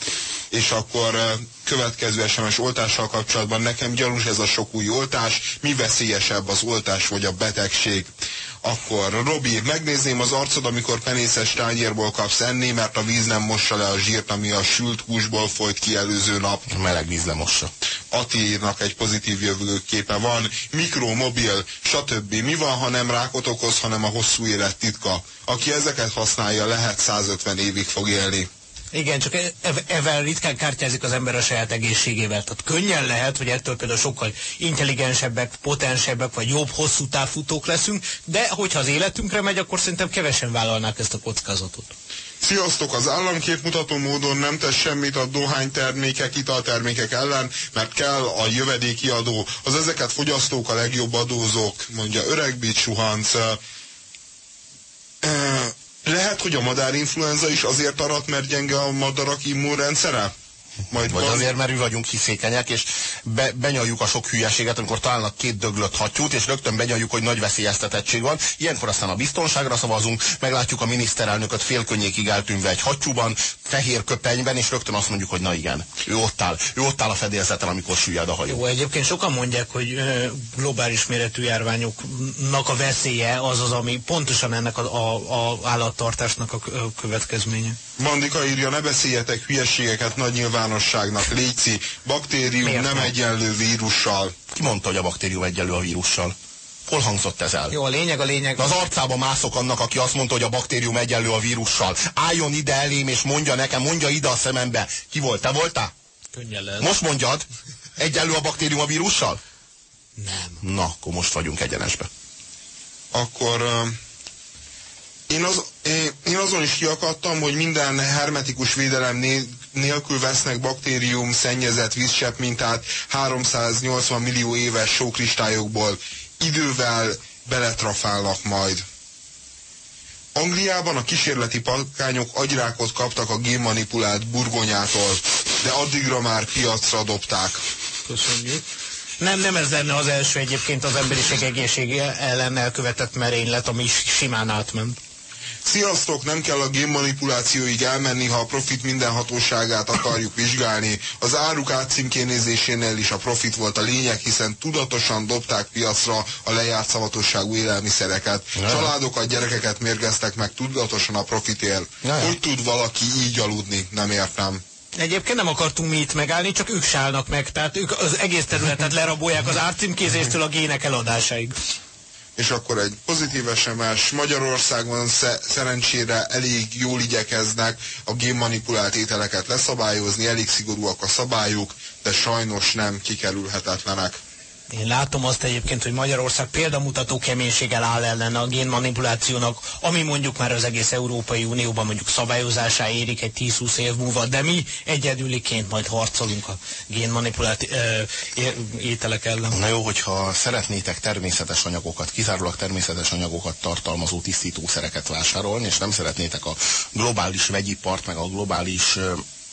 És akkor következő SMS oltással kapcsolatban nekem gyanús ez a sok új oltás, mi veszélyesebb az oltás vagy a betegség? Akkor, Robi, megnézném az arcod, amikor penészes tányérból kapsz enni, mert a víz nem mossa le a zsírt, ami a sült húsból folyt ki előző nap. A meleg víz mossa. Ati-írnak egy pozitív jövőképe van, mikro, mobil, stb. Mi van, ha nem rákot okoz, hanem a hosszú élet titka? Aki ezeket használja, lehet 150 évig fog élni. Igen, csak ezzel ritkán kártyázik az ember a saját egészségével. Tehát könnyen lehet, hogy ettől például sokkal intelligensebbek, potensebbek, vagy jobb, hosszú távfutók leszünk, de hogyha az életünkre megy, akkor szerintem kevesen vállalnák ezt a kockázatot. Sziasztok! Az államképmutató módon nem tesz semmit a dohánytermékek, italtermékek ellen, mert kell a jövedéki adó. Az ezeket fogyasztók a legjobb adózók, mondja öregbit suhanc. Lehet, hogy a madárinfluenza is azért arat, mert gyenge a madarak immunrendszere? Majd Vagy van... azért, mert mi vagyunk hiszékenyek, és be, benyaljuk a sok hülyeséget, amikor találnak két döglött hattyút, és rögtön benyaljuk, hogy nagy veszélyeztetettség van. Ilyenkor aztán a biztonságra szavazunk, meglátjuk a miniszterelnököt félkönnyékig eltűnve egy hattyúban, fehér köpenyben, és rögtön azt mondjuk, hogy na igen, ő ott áll, ő ott áll a fedélzeten, amikor süllyed a hajó. Jó, egyébként sokan mondják, hogy ö, globális méretű járványoknak a veszélye az az, ami pontosan ennek a, a, a állattartásnak a következménye. Mandika írja, ne beszéljetek hülyeségeket nagy nyilvánosságnak, léci, baktérium Miért nem, nem egyenlő vírussal. Ki mondta, hogy a baktérium egyenlő a vírussal? Hol hangzott ez el? Jó, a lényeg, a lényeg. az arcába mászok annak, aki azt mondta, hogy a baktérium egyenlő a vírussal. Álljon ide elém, és mondja nekem, mondja ide a szemembe. Ki volt? Te voltál? Könnyen lehet. Most mondjad. Egyenlő a baktérium a vírussal? Nem. Na, akkor most vagyunk egyenesbe. Akkor... Uh én, az, én azon is kiakadtam, hogy minden hermetikus védelem nélkül vesznek baktérium szennyezett vízsepp mintát 380 millió éves sókristályokból. Idővel beletrafálnak majd. Angliában a kísérleti pakányok agyrákot kaptak a génmanipulált burgonyától, de addigra már piacra dobták. Köszönjük. Nem, nem ez lenne az első egyébként az emberiség egészsége ellen elkövetett merénylet, ami simán átment. Sziasztok, nem kell a génmanipulációig elmenni, ha a profit minden hatóságát akarjuk vizsgálni. Az áruk átcímkénézésénél is a profit volt a lényeg, hiszen tudatosan dobták piacra a lejárt szavatosságú élelmiszereket. Ja. Családokat, gyerekeket mérgeztek meg tudatosan a profitért. Ja. Hogy tud valaki így aludni? Nem értem. Egyébként nem akartunk mi itt megállni, csak ők sálnak meg. Tehát ők az egész területet lerabolják az árcímkézéstől a gének eladásáig. És akkor egy pozitív SMS. Magyarországon szerencsére elég jól igyekeznek a génmanipulált ételeket leszabályozni, elég szigorúak a szabályok, de sajnos nem kikerülhetetlenek. Én látom azt egyébként, hogy Magyarország példamutató keménységgel áll ellen a génmanipulációnak, ami mondjuk már az egész Európai Unióban mondjuk szabályozásá érik egy 10-20 év múlva, de mi egyedüliként majd harcolunk a génmanipulált ételek ellen. Na jó, hogyha szeretnétek természetes anyagokat, kizárólag természetes anyagokat tartalmazó tisztítószereket vásárolni, és nem szeretnétek a globális vegyipart, meg a globális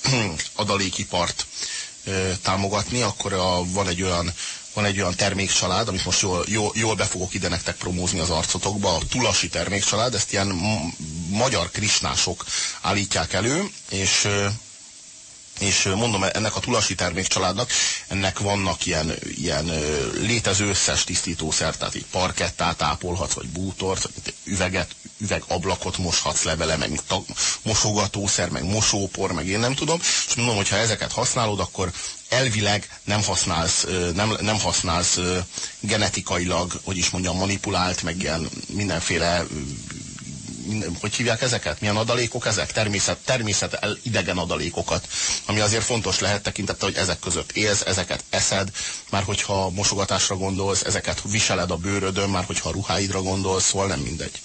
adalékipart támogatni, akkor a, van egy olyan van egy olyan termékcsalád, amit most jól, jól, jól be fogok ide nektek promózni az arcotokba, a Tulasi termékcsalád, ezt ilyen magyar krisnások állítják elő, és és mondom, ennek a tulasi termékcsaládnak, ennek vannak ilyen, ilyen létező összes tisztítószer, tehát egy parkettát ápolhatsz, vagy bútort, üveget, üvegablakot moshatsz le vele, meg mosogatószer, meg mosópor, meg én nem tudom, és mondom, hogy ha ezeket használod, akkor elvileg nem használsz, nem, nem használsz genetikailag, hogy is mondjam, manipulált, meg ilyen mindenféle hogy hívják ezeket? Milyen adalékok ezek? Természet, természet idegen adalékokat, ami azért fontos lehet tekintette, hogy ezek között élsz, ezeket eszed, már hogyha mosogatásra gondolsz, ezeket viseled a bőrödön, már hogyha a ruháidra gondolsz, szóval nem mindegy.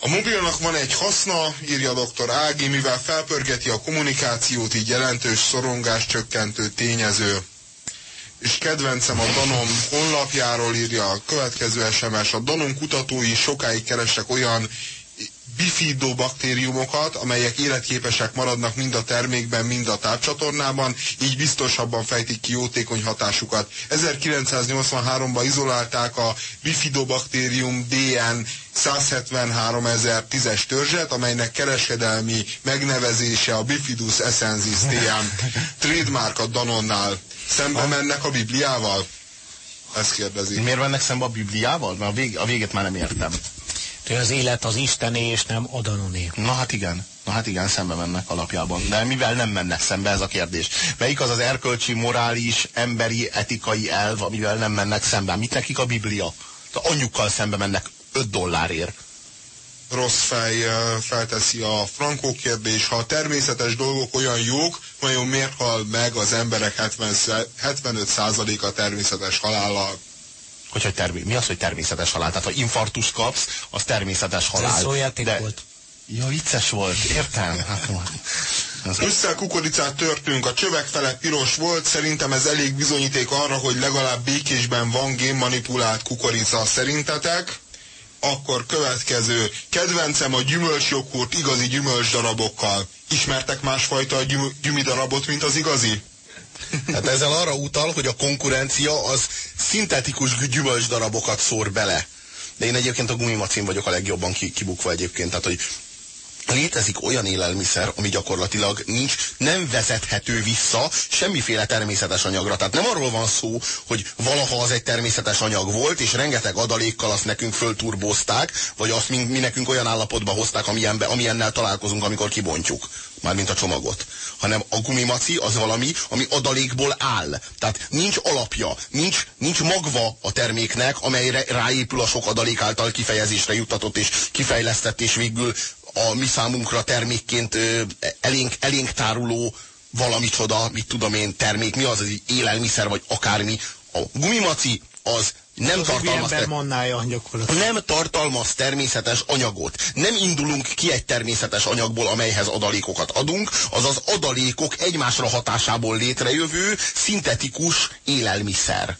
A mobilnak van egy haszna, írja dr. Ági, mivel felpörgeti a kommunikációt, így jelentős szorongás csökkentő tényező. És kedvencem a Danom honlapjáról írja a következő SMS. A Danom kutatói sokáig kerestek olyan bifidobakteriumokat, amelyek életképesek maradnak mind a termékben, mind a tápcsatornában, így biztosabban fejtik ki jótékony hatásukat. 1983-ban izolálták a bifidobakterium DN 173.010-es törzset, amelynek kereskedelmi megnevezése a Bifidus essensis TM trademark a Danonnál. Szembe mennek a Bibliával? Ezt kérdezi. Miért mennek szembe a Bibliával? Mert a, vég, a véget már nem értem hogy az élet az Istené és nem Adanoné. Na hát igen. Na hát igen, szembe mennek alapjában. De mivel nem mennek szembe, ez a kérdés. Melyik az az erkölcsi, morális, emberi, etikai elv, amivel nem mennek szembe? Mit nekik a Biblia? Tehát anyjukkal szembe mennek 5 dollárért. Rossz fej felteszi a frankó kérdés, ha a természetes dolgok olyan jók, vajon miért hal meg az emberek 70, 75%-a természetes halállal? hogy, hogy termé mi az, hogy természetes halál? Tehát ha infartus kapsz, az természetes halál. Ez szójáték De... volt. Ja, vicces volt, értem. Hát, az... Ősszel kukoricát törtünk, a csövek fele piros volt, szerintem ez elég bizonyíték arra, hogy legalább békésben van génmanipulált kukorica. Szerintetek? Akkor következő. Kedvencem a gyümölcsjoghurt igazi gyümölcsdarabokkal. Ismertek másfajta gyüm gyümidarabot, mint az igazi? Tehát ezzel arra utal, hogy a konkurencia az szintetikus gyümölcsdarabokat szór bele. De én egyébként a gumimacin vagyok a legjobban kibukva egyébként, tehát hogy létezik olyan élelmiszer, ami gyakorlatilag nincs, nem vezethető vissza semmiféle természetes anyagra. Tehát nem arról van szó, hogy valaha az egy természetes anyag volt, és rengeteg adalékkal azt nekünk fölturbozták, vagy azt mi, mi nekünk olyan állapotba hozták, amilyenbe, amilyennel találkozunk, amikor kibontjuk mármint a csomagot, hanem a gumimaci az valami, ami adalékból áll. Tehát nincs alapja, nincs, nincs magva a terméknek, amelyre ráépül a sok adalék által kifejezésre juttatott és kifejlesztett, és végül a mi számunkra termékként elénk, elénk táruló valami csoda, mit tudom én, termék, mi az, az élelmiszer, vagy akármi. A gumimaci az nem tartalmaz, nem tartalmaz természetes anyagot. Nem indulunk ki egy természetes anyagból, amelyhez adalékokat adunk, azaz adalékok egymásra hatásából létrejövő szintetikus élelmiszer.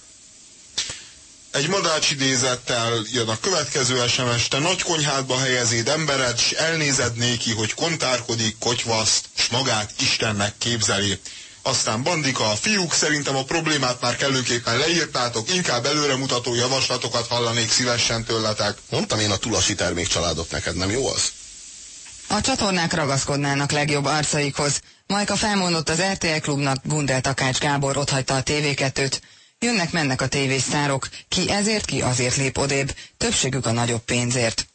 Egy madács idézettel jön a következő SMS, te nagy konyhádba helyezéd embered, s elnézed néki, hogy kontárkodik, kotyvaszt, s magát Istennek képzeli. Aztán Bandika, a fiúk szerintem a problémát már kellőképpen leírtátok, inkább előremutató javaslatokat hallanék szívesen tőletek. Mondtam én a tulasi termékcsaládot neked, nem jó az? A csatornák ragaszkodnának legjobb arcaikhoz. Majka felmondott az RTL klubnak, Gundel Takács Gábor otthagyta a TV2-t. Jönnek-mennek a tévésztárok, ki ezért, ki azért lép odébb, többségük a nagyobb pénzért.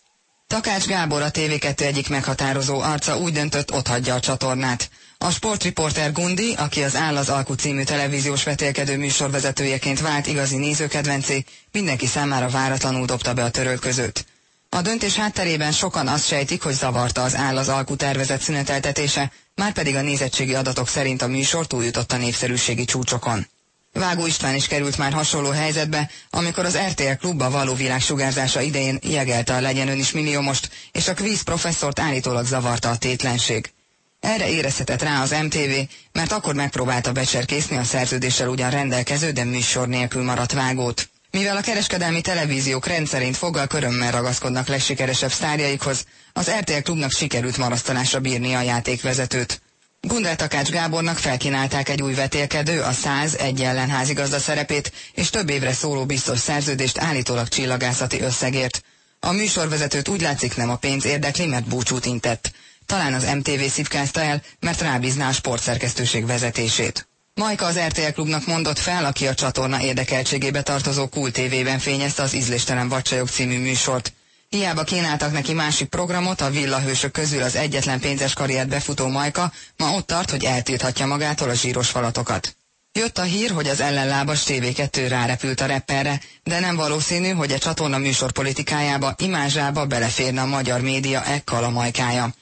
Takács Gábor a TV2 egyik meghatározó arca úgy döntött, otthagyja a csatornát. A sportriporter Gundi, aki az Áll az Alku című televíziós vetélkedő műsorvezetőjeként vált igazi nézőkedvencé, mindenki számára váratlanul dobta be a törölközőt. A döntés hátterében sokan azt sejtik, hogy zavarta az Áll az Alku tervezett szüneteltetése, már pedig a nézettségi adatok szerint a műsor túljutott a népszerűségi csúcsokon. Vágó István is került már hasonló helyzetbe, amikor az RTL klubba való világsugárzása idején jegelte a legyen ön is milliómost, és a kvíz professzort állítólag zavarta a tétlenség. Erre érezhetett rá az MTV, mert akkor megpróbálta becserkészni a szerződéssel ugyan rendelkező, de műsor nélkül maradt vágót. Mivel a kereskedelmi televíziók rendszerint foggal körömmel ragaszkodnak legsikeresebb sztárjaikhoz, az RTL klubnak sikerült marasztalásra bírni a játékvezetőt. Gundel Takács Gábornak felkínálták egy új vetélkedő, a 101 ellen házigazda szerepét, és több évre szóló biztos szerződést állítólag csillagászati összegért. A műsorvezetőt úgy látszik nem a pénz érdekli, mert búcsút intett. Talán az MTV szipkázta el, mert rábízná a sportszerkesztőség vezetését. Majka az RTL klubnak mondott fel, aki a csatorna érdekeltségébe tartozó Cool TV-ben fényezte az Ízléstelen Vacsajok című műsort. Hiába kínáltak neki másik programot, a villahősök közül az egyetlen pénzes karriert befutó Majka ma ott tart, hogy eltilthatja magától a zsíros falatokat. Jött a hír, hogy az ellenlábas TV2 rárepült a repperre, de nem valószínű, hogy a csatorna műsor politikájába, imázsába beleférne a magyar média ekkal a majkája.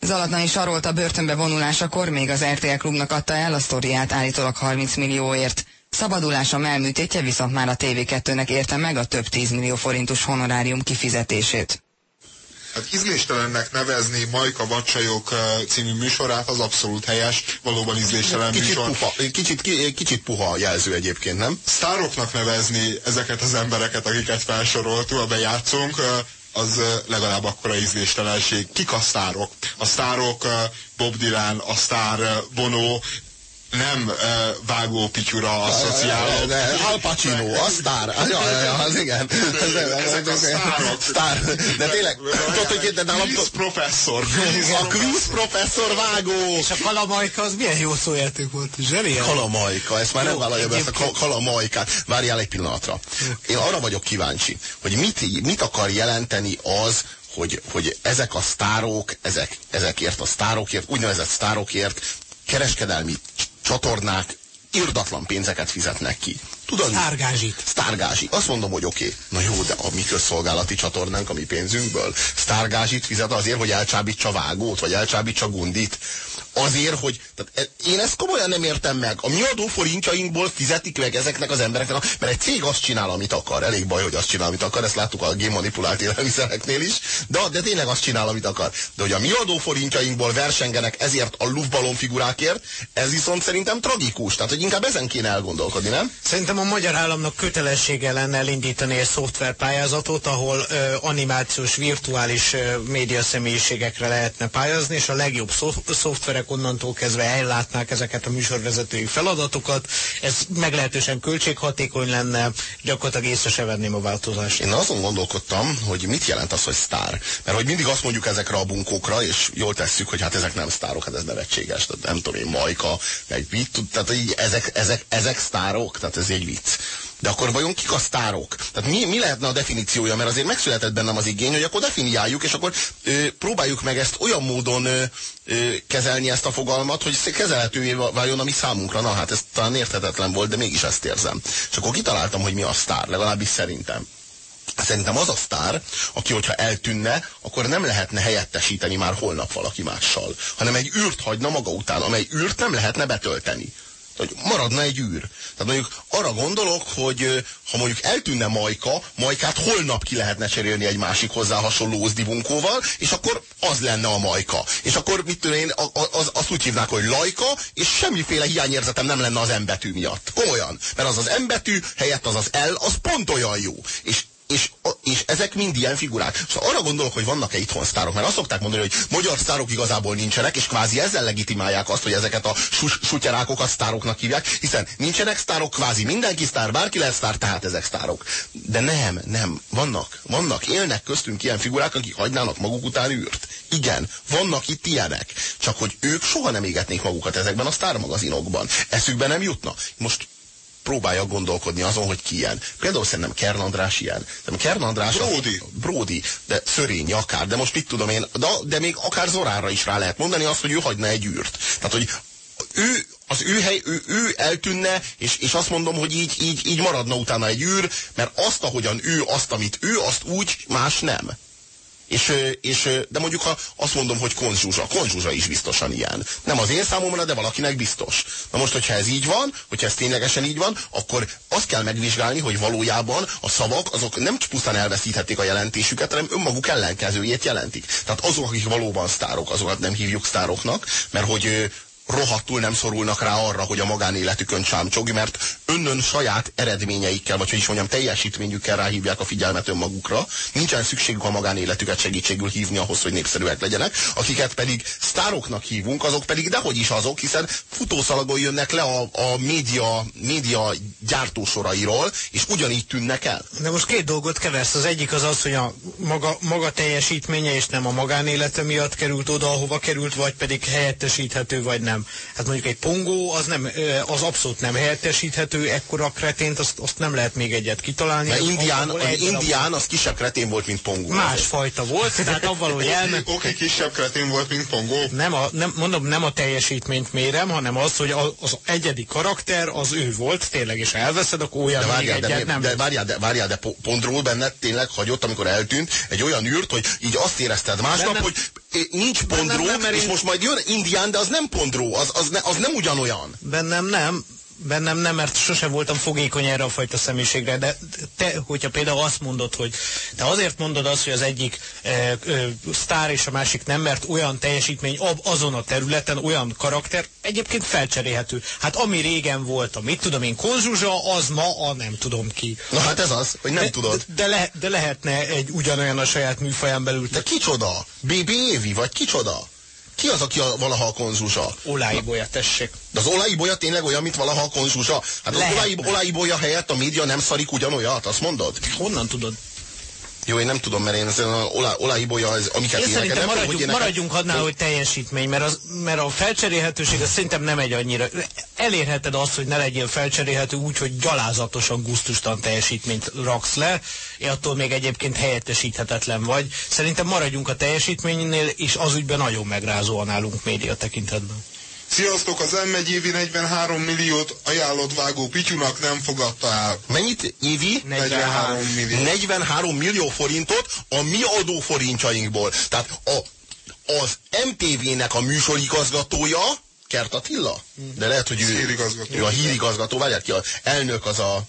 Zalatnai Sarolt a börtönbe vonulásakor még az RTL klubnak adta el a sztoriát állítólag 30 millióért. Szabadulása melműtétje viszont már a TV2-nek érte meg a több 10 millió forintos honorárium kifizetését. Hát ízléstelennek nevezni Majka Vacsajok című műsorát az abszolút helyes, valóban ízléstelen kicsit műsor. Puha, kicsit, kicsit puha jelző egyébként, nem? Sztároknak nevezni ezeket az embereket, akiket felsoroltunk, a bejátszunk, az legalább akkora ízléstelenség. Kik a sztárok? A sztárok Bob Dylan, a sztár Bono, nem uh, vágó pityura asszociáló. De, Al Pacino, a sztár. Ja, ja, ja, az igen. Ezek a sztárok. Sztár. De tényleg, tudod, hogy de nálam... Quiz professzor. A quiz professzor vágó. És a kalamajka az milyen jó szójáték volt. Zseniális. Kalamajka, ezt már nem vállalja be ezt a kalamajkát. Várjál egy pillanatra. Én arra vagyok kíváncsi, hogy mit, mit akar jelenteni az, hogy, hogy ezek a sztárok, ezek, ezekért a sztárokért, úgynevezett sztárokért kereskedelmi csatornák irdatlan pénzeket fizetnek ki. Tudod? Sztárgázsit. Sztárgázsit. Azt mondom, hogy oké. Okay. Na jó, de a mi közszolgálati csatornánk a mi pénzünkből sztárgázsit fizet azért, hogy elcsábítsa vágót, vagy elcsábítsa gundit. Azért, hogy tehát e, én ezt komolyan nem értem meg. A mi adóforintjainkból fizetik meg ezeknek az embereknek, mert egy cég azt csinál, amit akar. Elég baj, hogy azt csinál, amit akar. Ezt láttuk a génmanipulált élelmiszereknél is. De, de tényleg azt csinál, amit akar. De hogy a mi adóforintjainkból versengenek ezért a luftballon figurákért, ez viszont szerintem tragikus. Tehát, hogy inkább ezen kéne elgondolkodni, nem? Szerintem a magyar államnak kötelessége lenne elindítani egy szoftverpályázatot, ahol ö, animációs, virtuális ö, média személyiségekre lehetne pályázni, és a legjobb szoftverek onnantól kezdve ellátnák ezeket a műsorvezetői feladatokat. Ez meglehetősen költséghatékony lenne, gyakorlatilag észre se venném a változást. Én azon gondolkodtam, hogy mit jelent az, hogy sztár. Mert hogy mindig azt mondjuk ezekre a bunkókra, és jól tesszük, hogy hát ezek nem sztárok, hát ez nevetséges. Tehát nem tudom én, Majka, meg mit, tehát így ezek, ezek, ezek sztárok, tehát ez egy vicc. De akkor vajon kik a sztárok? Tehát mi, mi lehetne a definíciója? Mert azért megszületett bennem az igény, hogy akkor definiáljuk, és akkor ö, próbáljuk meg ezt olyan módon ö, ö, kezelni ezt a fogalmat, hogy kezelhetővé váljon a mi számunkra. Na hát ez talán érthetetlen volt, de mégis ezt érzem. És akkor kitaláltam, hogy mi a sztár, legalábbis szerintem. Szerintem az a sztár, aki, hogyha eltűnne, akkor nem lehetne helyettesíteni már holnap valaki mással, hanem egy űrt hagyna maga után, amely űrt nem lehetne betölteni hogy maradna egy űr. Tehát mondjuk arra gondolok, hogy ha mondjuk eltűnne Majka, Majkát holnap ki lehetne cserélni egy másik hozzá hasonló ózdivunkóval, és akkor az lenne a Majka. És akkor mit tudom én, az, azt úgy hívnák, hogy Lajka, és semmiféle hiányérzetem nem lenne az embetű miatt. Komolyan. Mert az az embetű helyett az az L, az pont olyan jó. És és, és ezek mind ilyen figurák. Szóval arra gondolok, hogy vannak-e itthon sztárok, mert azt szokták mondani, hogy magyar sztárok igazából nincsenek, és kvázi ezzel legitimálják azt, hogy ezeket a sutyerákokat sztároknak hívják, hiszen nincsenek sztárok, kvázi mindenki sztár, bárki lehet sztár, tehát ezek sztárok. De nem, nem, vannak, vannak, élnek köztünk ilyen figurák, akik hagynának maguk után űrt. Igen, vannak itt ilyenek, csak hogy ők soha nem égetnék magukat ezekben a sztármagazinokban. Eszükbe nem jutna. Most próbálja gondolkodni azon, hogy ki ilyen. Például szerintem Kern András ilyen. De Kern András... Brody. A, Brody, de Szörényi akár, de most mit tudom én, de, de még akár Zoránra is rá lehet mondani azt, hogy ő hagyna egy űrt. Tehát, hogy ő, az ő hely, ő, ő eltűnne, és, és azt mondom, hogy így, így, így maradna utána egy űr, mert azt, ahogyan ő, azt, amit ő, azt úgy más nem. És, és, de mondjuk, ha azt mondom, hogy konzsuzsa, konzsuzsa is biztosan ilyen. Nem az én számomra, de valakinek biztos. Na most, hogyha ez így van, hogyha ez ténylegesen így van, akkor azt kell megvizsgálni, hogy valójában a szavak azok nem pusztán elveszíthették a jelentésüket, hanem önmaguk ellenkezőjét jelentik. Tehát azok, akik valóban sztárok, azokat nem hívjuk sztároknak, mert hogy rohadtul nem szorulnak rá arra, hogy a magánéletükön csámcsog, mert önnön saját eredményeikkel, vagy hogy is mondjam, teljesítményükkel ráhívják a figyelmet önmagukra. Nincsen szükségük a magánéletüket segítségül hívni ahhoz, hogy népszerűek legyenek. Akiket pedig sztároknak hívunk, azok pedig dehogy is azok, hiszen futószalagon jönnek le a, a média, média gyártósorairól, és ugyanígy tűnnek el. De most két dolgot keversz. Az egyik az az, hogy a maga, maga teljesítménye és nem a magánélete miatt került oda, ahova került, vagy pedig helyettesíthető, vagy nem nem. Hát mondjuk egy pongó az, nem, az abszolút nem helyettesíthető, ekkora kretént, azt, azt nem lehet még egyet kitalálni. Mert indián, az indián az kisebb kretén volt, mint pongó. Másfajta volt, tehát avval, hogy elme... Oké, okay, kisebb kretén volt, mint pongó. Nem, a, nem, mondom, nem a teljesítményt mérem, hanem az, hogy az egyedi karakter az ő volt, tényleg, és elveszed, akkor olyan de várjál, de, nem. De várjál, de, várjál, de pondról benned tényleg hagyott, amikor eltűnt, egy olyan űrt, hogy így azt érezted másnap, nem, hogy nincs pondró, és most majd jön indián, de az nem pondró, az, az, ne, az nem ugyanolyan. Bennem nem, bennem nem, mert sose voltam fogékony erre a fajta személyiségre, de te, hogyha például azt mondod, hogy te azért mondod azt, hogy az egyik e, e, sztár és a másik nem, mert olyan teljesítmény ab, azon a területen, olyan karakter, egyébként felcserélhető. Hát ami régen volt, a mit tudom én, konzsuzsa, az ma a nem tudom ki. Na hát ez az, hogy nem de, tudod. De, de, le, de lehetne egy ugyanolyan a saját műfaján belül. De kicsoda? BB Évi, vagy kicsoda? Ki az, aki a, valaha a konzúsa? Olajbolya, tessék. De az olajbolya tényleg olyan, mint valaha a konzúsa? Hát az olaj, olajbolya helyett a média nem szarik ugyanolyat, azt mondod? Honnan tudod? Jó, én nem tudom, mert én az olá, olajbolya, az, amiket én szerintem maradjunk, tudom, maradjunk annál, hogy teljesítmény, mert, az, mert a felcserélhetőség az szerintem nem egy annyira. Elérheted azt, hogy ne legyél felcserélhető úgy, hogy gyalázatosan gusztustan teljesítményt raksz le, és attól még egyébként helyettesíthetetlen vagy. Szerintem maradjunk a teljesítménynél, és az ügyben nagyon megrázóan állunk média tekintetben. Sziasztok, az m évi 43 milliót ajánlott vágó Pityunak nem fogadta el. Mennyit évi? 43 millió. 43 millió forintot a mi adóforintjainkból. Tehát a, az MTV-nek a műsorigazgatója, Kert Attila? De lehet, hogy ő, hírigazgató. ő a hírigazgató, várjál ki, a elnök az a...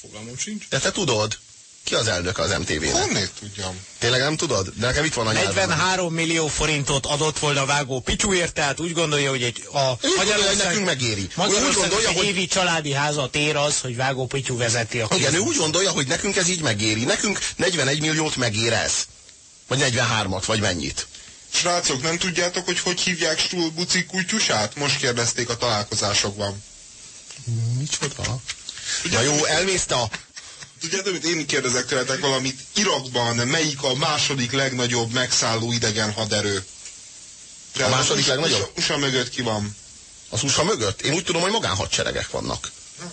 Fogalmam sincs. De te tudod? Ki az elnök az MTV-nek? Honnét tudjam. Tényleg nem tudod? De nekem itt van a 43 millió forintot adott volna vágó Picsúért, tehát úgy gondolja, hogy egy a Magyarország... nekünk megéri. Magyarország úgy gondolja, hogy évi családi háza tér az, hogy vágó Picsú vezeti a Igen, ő úgy gondolja, hogy nekünk ez így megéri. Nekünk 41 milliót megér ez. Vagy 43-at, vagy mennyit. Srácok, nem tudjátok, hogy hogy hívják Stuhl Buci kutyusát? Most kérdezték a találkozásokban. Micsoda? Na jó, elmész a Tudjátok, hogy én kérdezek tőletek valamit. Irakban melyik a második legnagyobb megszálló idegen haderő? De a második legnagyobb? USA mögött ki van. Az USA mögött? Én úgy tudom, hogy magánhadseregek vannak.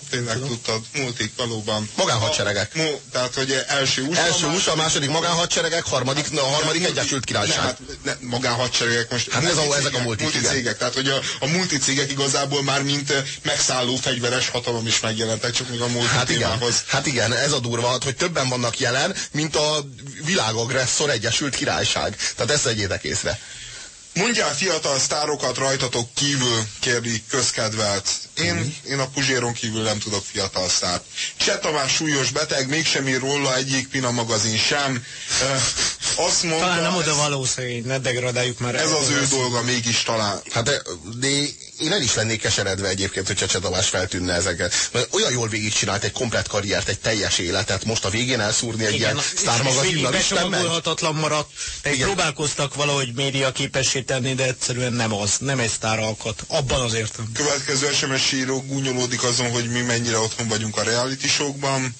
Tényleg Tudom. tudtad, múltik valóban. Magánhadseregek. A, mo, tehát, hogy első USA, első USA, második, második magánhadseregek, harmadik, a harmadik multi, Egyesült Királyság. Ne, hát, ne, magánhadseregek most. Hát ez a, ezek a multi multicégek. Tehát, hogy a, a multicégek igazából már mint megszálló fegyveres hatalom is megjelentek, csak még a multi hát igen, hát igen, ez a durva, hogy többen vannak jelen, mint a világagresszor Egyesült Királyság. Tehát ezt vegyétek észre. Mondjál fiatal sztárokat rajtatok kívül, kérdi közkedvelt. Én, mm. én a Puzséron kívül nem tudok fiatal sztárt. Cseh Tamás súlyos beteg, mégsem ír róla egyik Pina magazin sem. Azt mondta, talán nem oda való szerint, ne degradáljuk már. Ez az ő dolga mégis talán. Hát de, de én el is lennék keseredve egyébként, hogyha Cseh Tamás feltűnne ezeket. Mert olyan jól végigcsinált egy komplet karriert, egy teljes életet, most a végén elszúrni egy Igen, ilyen sztármagazinnal. És végig maradt. Próbálkoztak valahogy média képessé tenni, de egyszerűen nem az, nem egy sztáralkat. Abban az értem. Következő SMS író gúnyolódik azon, hogy mi mennyire otthon vagyunk a reality showkban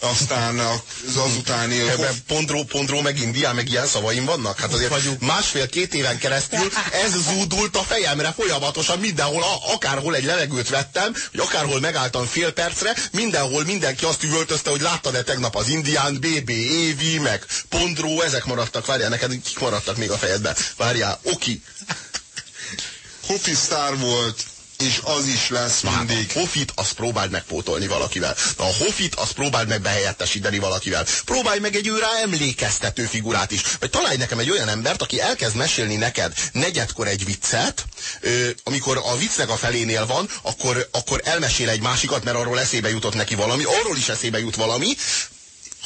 aztán az azutáni... Ebben pondró, pondró, meg indián, meg ilyen szavaim vannak? Hát azért másfél-két éven keresztül ez zúdult a fejemre folyamatosan mindenhol, a, akárhol egy levegőt vettem, vagy akárhol megálltam fél percre, mindenhol mindenki azt üvöltözte, hogy láttad-e tegnap az indián, BB, Évi, meg pondró, ezek maradtak, várjál, neked kik maradtak még a fejedben? Várjál, Oki. Hofi sztár volt, és az is lesz Na, mindig. Hát a Hofit azt próbáld megpótolni valakivel. Na, a Hofit azt próbáld meg behelyettesíteni valakivel. Próbálj meg egy őrá emlékeztető figurát is. Vagy találj nekem egy olyan embert, aki elkezd mesélni neked negyedkor egy viccet, ö, amikor a viccnek a felénél van, akkor, akkor elmesél egy másikat, mert arról eszébe jutott neki valami, arról is eszébe jut valami,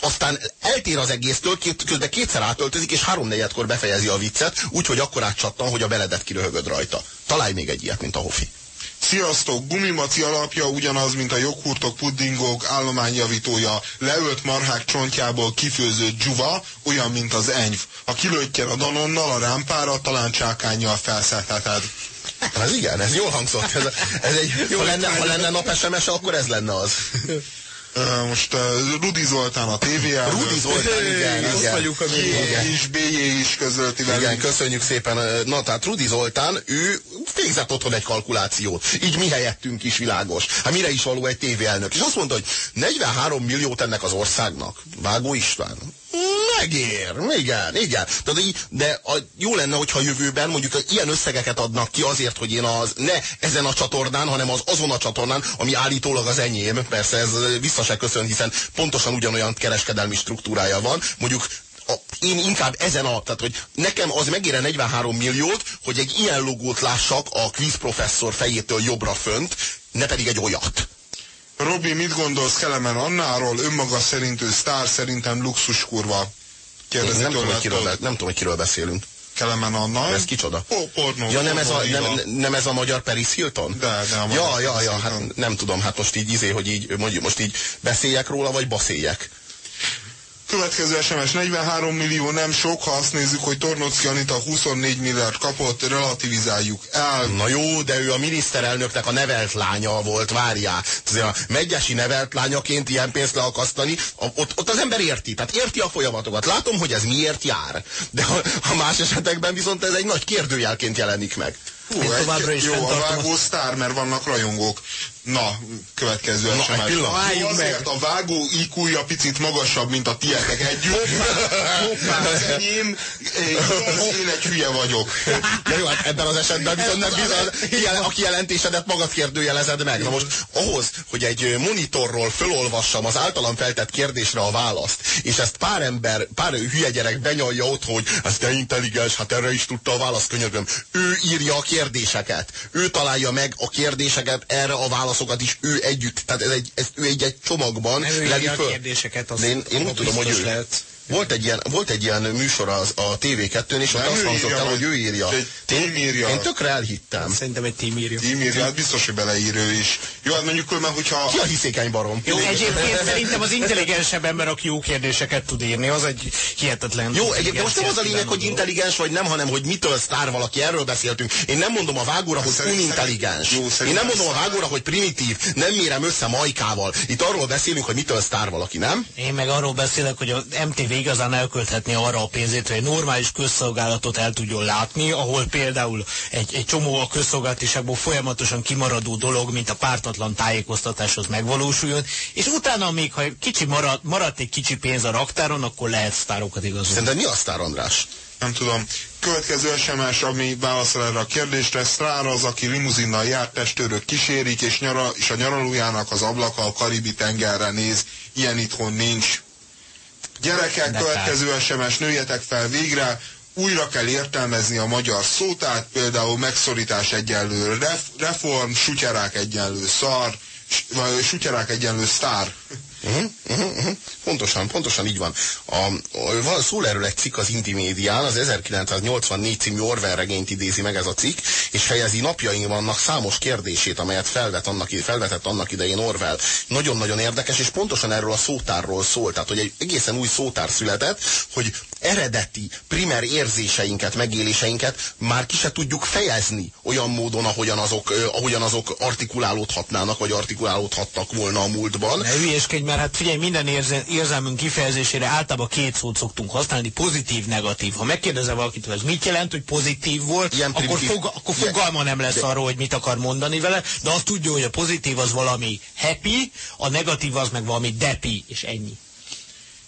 aztán eltér az egésztől, két, közben kétszer átöltözik, és háromnegyedkor befejezi a viccet, úgyhogy akkor átcsattan, hogy a beledet kiröhögöd rajta. Találj még egy ilyet, mint a Hofi. Sziasztok! Gumimaci alapja ugyanaz, mint a joghurtok, puddingok állományjavítója. Leölt marhák csontjából kifőzött dzsuva, olyan, mint az enyv. Ha kilőttjen a danonnal a rámpára, talán csákányjal felszedheted. Ez igen, ez jól hangzott. Ez, ez egy, ha, lenne, ha lenne nap SMS, akkor ez lenne az. Most Rudi Zoltán a tévé. Rudi Zoltán, igen, igen. vagyunk a is, BJ is közölti velünk. Igen, köszönjük szépen. Na, tehát Rudi Zoltán, ő végzett otthon egy kalkulációt. Így mi helyettünk is világos. Hát mire is való egy tévéelnök. És azt mondta, hogy 43 milliót ennek az országnak. Vágó István. Megér, igen, igen. De, de a, jó lenne, hogyha jövőben mondjuk ilyen összegeket adnak ki azért, hogy én az ne ezen a csatornán, hanem az azon a csatornán, ami állítólag az enyém, persze ez vissza se köszön, hiszen pontosan ugyanolyan kereskedelmi struktúrája van, mondjuk a, én inkább ezen a, tehát hogy nekem az megére 43 milliót, hogy egy ilyen logót lássak a quiz professzor fejétől jobbra fönt, ne pedig egy olyat. Robi, mit gondolsz Kelemen Annáról? Önmaga szerint ő sztár, szerintem luxus kurva. Én Kérdezi nem, tudom, hogy kiről, be- nem tudom, hogy kiről beszélünk. Kelemen Anna. Ez kicsoda? Po, pornó. Ja, nem ez, a, nem, nem ez a magyar Paris Hilton? De, de a magyar Ja, ja, ja, hát nem tudom, hát most így izé, hogy így, mondjuk most így beszéljek róla, vagy baszéljek. Következő SMS 43 millió nem sok, ha azt nézzük, hogy Tornocki Anita 24 milliárd kapott, relativizáljuk el. Na jó, de ő a miniszterelnöknek a nevelt lánya volt, várjál. A megyesi nevelt lányaként ilyen pénzt leakasztani, ott, ott az ember érti, tehát érti a folyamatokat. Látom, hogy ez miért jár, de a, a más esetekben viszont ez egy nagy kérdőjelként jelenik meg. Hú, Én továbbra is jó, a vágó sztár, mert vannak rajongók. Na, következő Na, SMS. pillanat. Jó, azért a vágó IQ-ja picit magasabb, mint a tietek együtt. Hoppá, az enyém, igaz, én egy hülye vagyok. De jó, hát ebben az esetben viszont nem bizony, kijel, a kijelentésedet magad kérdőjelezed meg. Na most ahhoz, hogy egy monitorról fölolvassam az általam feltett kérdésre a választ, és ezt pár ember, pár hülye gyerek benyalja ott, hogy ez de intelligens, hát erre is tudta a választ, könyörgöm. Ő írja a kérdéseket. Ő találja meg a kérdéseket, erre a válaszokat is ő együtt. Tehát ez egy, ez, ő egy, egy csomagban Nem ő a föl. kérdéseket, az én, én úgy tudom, hogy ő. lehet. Volt egy ilyen, volt egy ilyen műsor az, a TV2-n, és ott azt hangzott írja, el, hogy ő írja. tím írja. Én tökre elhittem. Szerintem egy tím írja. Tímírja, hát biztos, hogy beleír ő is. Jó, hát mondjuk különben, hogyha... Ki a hiszékeny barom? Jó, egyébként szerintem az intelligensebb ember, aki jó kérdéseket tud írni, az egy hihetetlen. Jó, egyébként most nem az a lényeg, hogy intelligens vagy nem, hanem hogy mitől sztár valaki, erről beszéltünk. Én nem mondom a vágóra, hogy unintelligens. Én nem mondom a vágóra, hogy primitív, nem mérem össze majkával. Itt arról beszélünk, hogy mitől sztár valaki, nem? Én meg arról beszélek, hogy a MTV igazán elkölthetné arra a pénzét, hogy egy normális közszolgálatot el tudjon látni, ahol például egy, egy csomó a közszolgálatiságból folyamatosan kimaradó dolog, mint a pártatlan tájékoztatáshoz megvalósuljon, és utána még, ha kicsi marad, maradt egy kicsi pénz a raktáron, akkor lehet sztárokat igazolni. Szerinted mi a sztár, András? nem tudom. Következő SMS, ami válaszol erre a kérdésre, Sztrára az, aki limuzinnal jár, testőrök kísérik, és, nyara, és a nyaralójának az ablaka a Karibi tengerre néz. Ilyen itthon nincs. Gyerekek, De következő SMS, nőjetek fel végre, újra kell értelmezni a magyar szótát, például megszorítás egyenlő ref, reform, sutyarák egyenlő szar, sutyarák egyenlő sztár. Uh-huh, uh-huh, uh-huh. Pontosan, pontosan így van. A, van szól erről egy cikk az Intimédián, az 1984 című Orwell regényt idézi meg ez a cikk, és helyezi napjaink vannak számos kérdését, amelyet felvet annak, felvetett annak idején Orwell. Nagyon-nagyon érdekes, és pontosan erről a szótárról szól. Tehát, hogy egy egészen új szótár született, hogy eredeti, primer érzéseinket, megéléseinket már ki se tudjuk fejezni olyan módon, ahogyan azok, ahogyan azok artikulálódhatnának, vagy artikulálódhattak volna a múltban. Ne hülyeskedj, mert hát figyelj, minden érze, érzelmünk kifejezésére általában két szót szoktunk használni, pozitív, negatív. Ha megkérdezel valakit, hogy ez mit jelent, hogy pozitív volt, Ilyen akkor, foga, akkor fogalma nem lesz arról, hogy mit akar mondani vele, de azt tudja, hogy a pozitív az valami happy, a negatív az meg valami depi, és ennyi.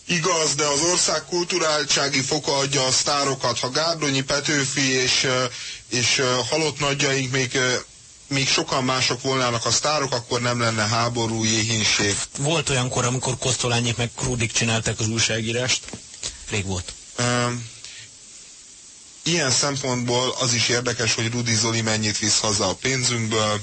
Igaz, de az ország kulturáltsági foka adja a sztárokat. Ha Gárdonyi Petőfi és, és halott nagyjaink még még sokan mások volnának a sztárok, akkor nem lenne háború, éhínség. Volt olyankor, amikor Kosztolányék meg Krudik csinálták az újságírást. Rég volt. Um, ilyen szempontból az is érdekes, hogy Rudi Zoli mennyit visz haza a pénzünkből.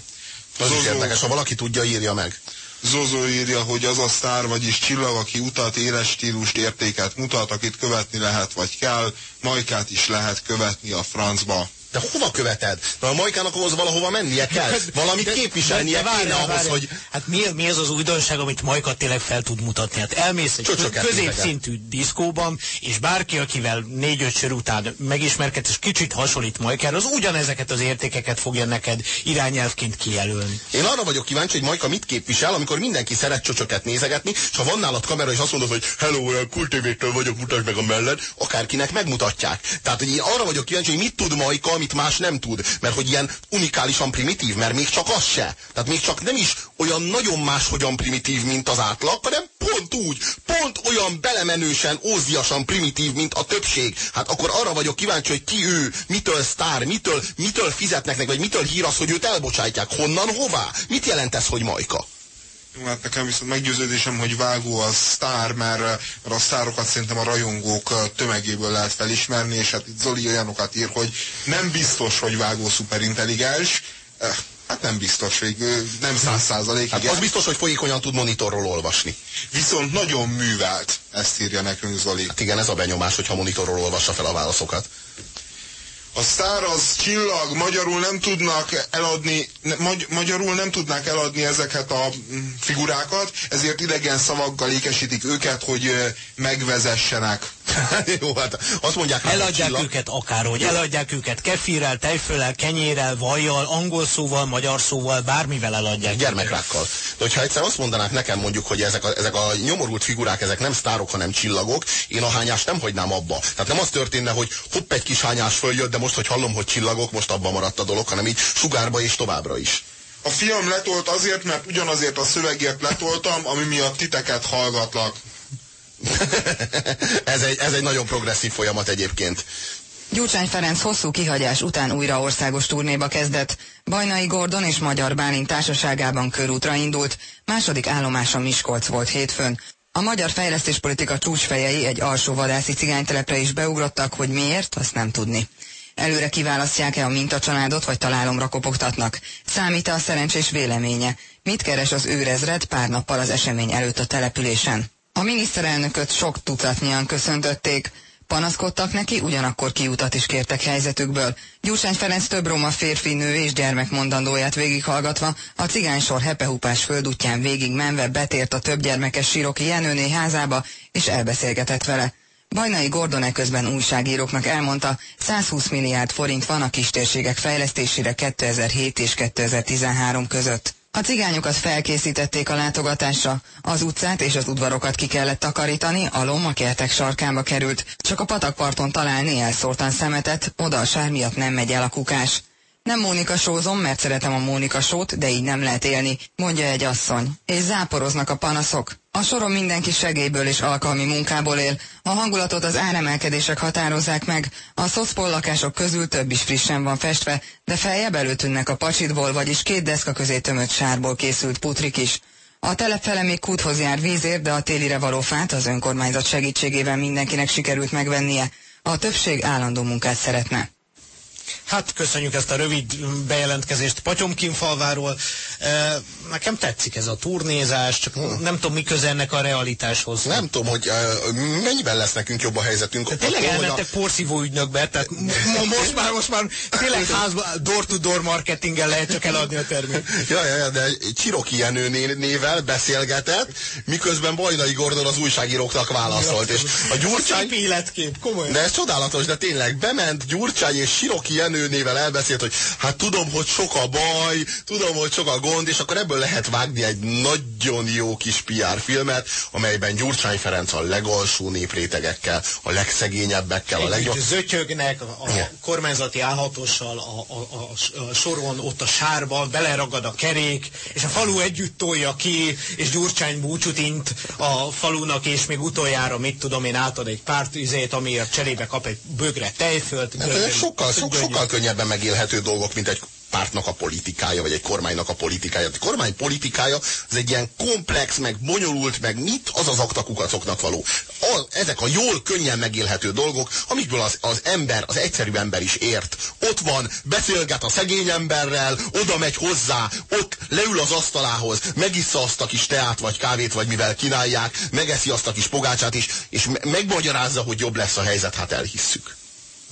Az Zozó, is érdekes, ha valaki tudja, írja meg. Zozó írja, hogy az a sztár, vagyis csillag, aki utat, éles stílust, értéket mutat, akit követni lehet vagy kell, Majkát is lehet követni a francba. De hova követed? Na a Majkának ahhoz valahova mennie kell. Hát, Valamit de, képviselnie de, de kéne ahhoz, várjál. hogy... Hát mi, mi az az újdonság, amit Majka tényleg fel tud mutatni? Hát elmész egy Csöcsöket középszintű diszkóban, és bárki, akivel négy-öt sör után megismerkedsz, és kicsit hasonlít Majkára, az ugyanezeket az értékeket fogja neked irányelvként kijelölni. Én arra vagyok kíváncsi, hogy Majka mit képvisel, amikor mindenki szeret csöcsöket nézegetni, és ha van nálad kamera, és azt mondod, hogy hello, kultévétől vagyok, mutasd meg a mellett, akárkinek megmutatják. Tehát, hogy én arra vagyok kíváncsi, hogy mit tud Majka, amit más nem tud. Mert hogy ilyen unikálisan primitív, mert még csak az se. Tehát még csak nem is olyan nagyon máshogyan primitív, mint az átlag, hanem pont úgy, pont olyan belemenősen, ózdiasan primitív, mint a többség. Hát akkor arra vagyok kíváncsi, hogy ki ő, mitől sztár, mitől, mitől fizetnek neki, vagy mitől hír az, hogy őt elbocsájtják. Honnan, hová? Mit jelent ez, hogy Majka? Jó, hát nekem viszont meggyőződésem, hogy Vágó az sztár, mert, mert a sztárokat szerintem a rajongók tömegéből lehet felismerni, és hát itt Zoli olyanokat ír, hogy nem biztos, hogy Vágó szuperintelligens, Hát nem biztos, hogy nem száz százalék. Hát az biztos, hogy folyékonyan tud monitorról olvasni. Viszont nagyon művelt, ezt írja nekünk Zoli. Hát igen, ez a benyomás, hogyha monitorról olvassa fel a válaszokat a sztár az csillag, magyarul nem tudnak eladni, magy magyarul nem tudnák eladni ezeket a mm, figurákat, ezért idegen szavakkal ékesítik őket, hogy megvezessenek. Jó, hát azt mondják, Eladják csillag... őket akárhogy, eladják őket kefirrel, tejfölel, kenyérrel, vajjal, angol szóval, magyar szóval, bármivel eladják. Gyermekrákkal. De hogyha egyszer azt mondanák nekem mondjuk, hogy ezek a, ezek a nyomorult figurák, ezek nem sztárok, hanem csillagok, én a hányást nem hagynám abba. Tehát nem az történne, hogy hopp egy kis hányás följött, de most, hogy hallom, hogy csillagok, most abban maradt a dolog, hanem így sugárba és továbbra is. A fiam letolt azért, mert ugyanazért a szövegért letoltam, ami miatt titeket hallgatlak. Ez, egy, ez egy nagyon progresszív folyamat egyébként. Gyurcsány Ferenc hosszú kihagyás után újra országos turnéba kezdett. Bajnai Gordon és Magyar Bálint társaságában körútra indult, második állomása Miskolc volt hétfőn. A magyar fejlesztéspolitika csúcsfejei egy alsó vadászi cigánytelepre is beugrottak, hogy miért, azt nem tudni. Előre kiválasztják-e a mintacsaládot, vagy találomra kopogtatnak? Számít-e a szerencsés véleménye? Mit keres az őrezred pár nappal az esemény előtt a településen? A miniszterelnököt sok tucatnyian köszöntötték. Panaszkodtak neki, ugyanakkor kiutat is kértek helyzetükből. Gyurcsány Ferenc több roma férfi, nő és gyermek mondandóját végighallgatva, a cigánysor hepehupás földútján végig menve betért a több gyermekes Siroki Jenőné házába, és elbeszélgetett vele. Bajnai Gordon közben újságíróknak elmondta, 120 milliárd forint van a kistérségek fejlesztésére 2007 és 2013 között. A cigányokat felkészítették a látogatásra. Az utcát és az udvarokat ki kellett takarítani, a lom a kertek sarkába került. Csak a patakparton találni elszórtan szemetet, oda a sár miatt nem megy el a kukás. Nem Mónika sózom, mert szeretem a Mónika sót, de így nem lehet élni, mondja egy asszony. És záporoznak a panaszok. A soron mindenki segélyből és alkalmi munkából él. A hangulatot az áremelkedések határozzák meg. A szocpol közül több is frissen van festve, de feljebb előtűnnek a pacsitból, vagyis két deszka közé tömött sárból készült putrik is. A telepfele még kúthoz jár vízért, de a télire való fát az önkormányzat segítségével mindenkinek sikerült megvennie. A többség állandó munkát szeretne. Hát köszönjük ezt a rövid bejelentkezést Patyomkin falváról. Nekem tetszik ez a turnézás, csak hmm. nem tudom, mi köze ennek a realitáshoz. Nem tudom, hogy mennyiben lesz nekünk jobb a helyzetünk. Tehát tényleg elmentek a... porszívó ügynökbe, tehát most már, most már tényleg házba, door-to-door marketingen lehet csak eladni a terméket. Ja, ja, ja, de Csiroki Jenő nével beszélgetett, miközben Bajnai Gordon az újságíróknak válaszolt. És a Gyurcsány... életkép, komolyan. De ez csodálatos, de tényleg bement Gyurcsány és Siroki Jenő nével elbeszélt, hogy hát tudom, hogy sok a baj, tudom, hogy sok a gond, gond, és akkor ebből lehet vágni egy nagyon jó kis PR filmet, amelyben Gyurcsány Ferenc a legalsó néprétegekkel, a legszegényebbekkel, a legjobb... Zötyögnek a, a kormányzati állhatossal a, a, a, a soron ott a sárba, beleragad a kerék, és a falu együtt tolja ki, és Gyurcsány búcsút int a falunak, és még utoljára, mit tudom én, átad egy pár tüzét, amiért cserébe kap egy bögre tejfölt. Hát, sokkal, sokkal, sokkal könnyebben megélhető dolgok, mint egy pártnak a politikája, vagy egy kormánynak a politikája. A kormány politikája az egy ilyen komplex, meg bonyolult, meg mit, az az aktakukacoknak való. A, ezek a jól, könnyen megélhető dolgok, amikből az, az ember, az egyszerű ember is ért. Ott van, beszélget a szegény emberrel, oda megy hozzá, ott leül az asztalához, megissza azt a kis teát, vagy kávét, vagy mivel kínálják, megeszi azt a kis pogácsát is, és megmagyarázza, hogy jobb lesz a helyzet, hát elhisszük.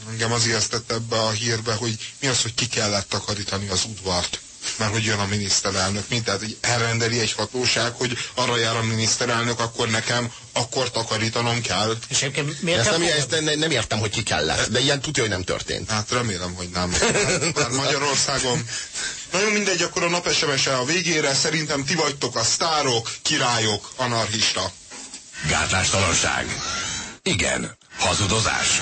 Engem az ijesztett ebbe a hírbe, hogy mi az, hogy ki kellett takarítani az udvart mert hogy jön a miniszterelnök, mint tehát hogy elrendeli egy hatóság, hogy arra jár a miniszterelnök, akkor nekem akkor takarítanom kell. És egyébként miért ezt nem, ezt nem, nem értem, hogy ki kellett, de ilyen tudja, hogy nem történt. Hát remélem, hogy nem. Hát Magyarországon nagyon mindegy, akkor a nap sms a végére szerintem ti vagytok a sztárok, királyok, anarchista. Gátlástalanság. Igen. Hazudozás.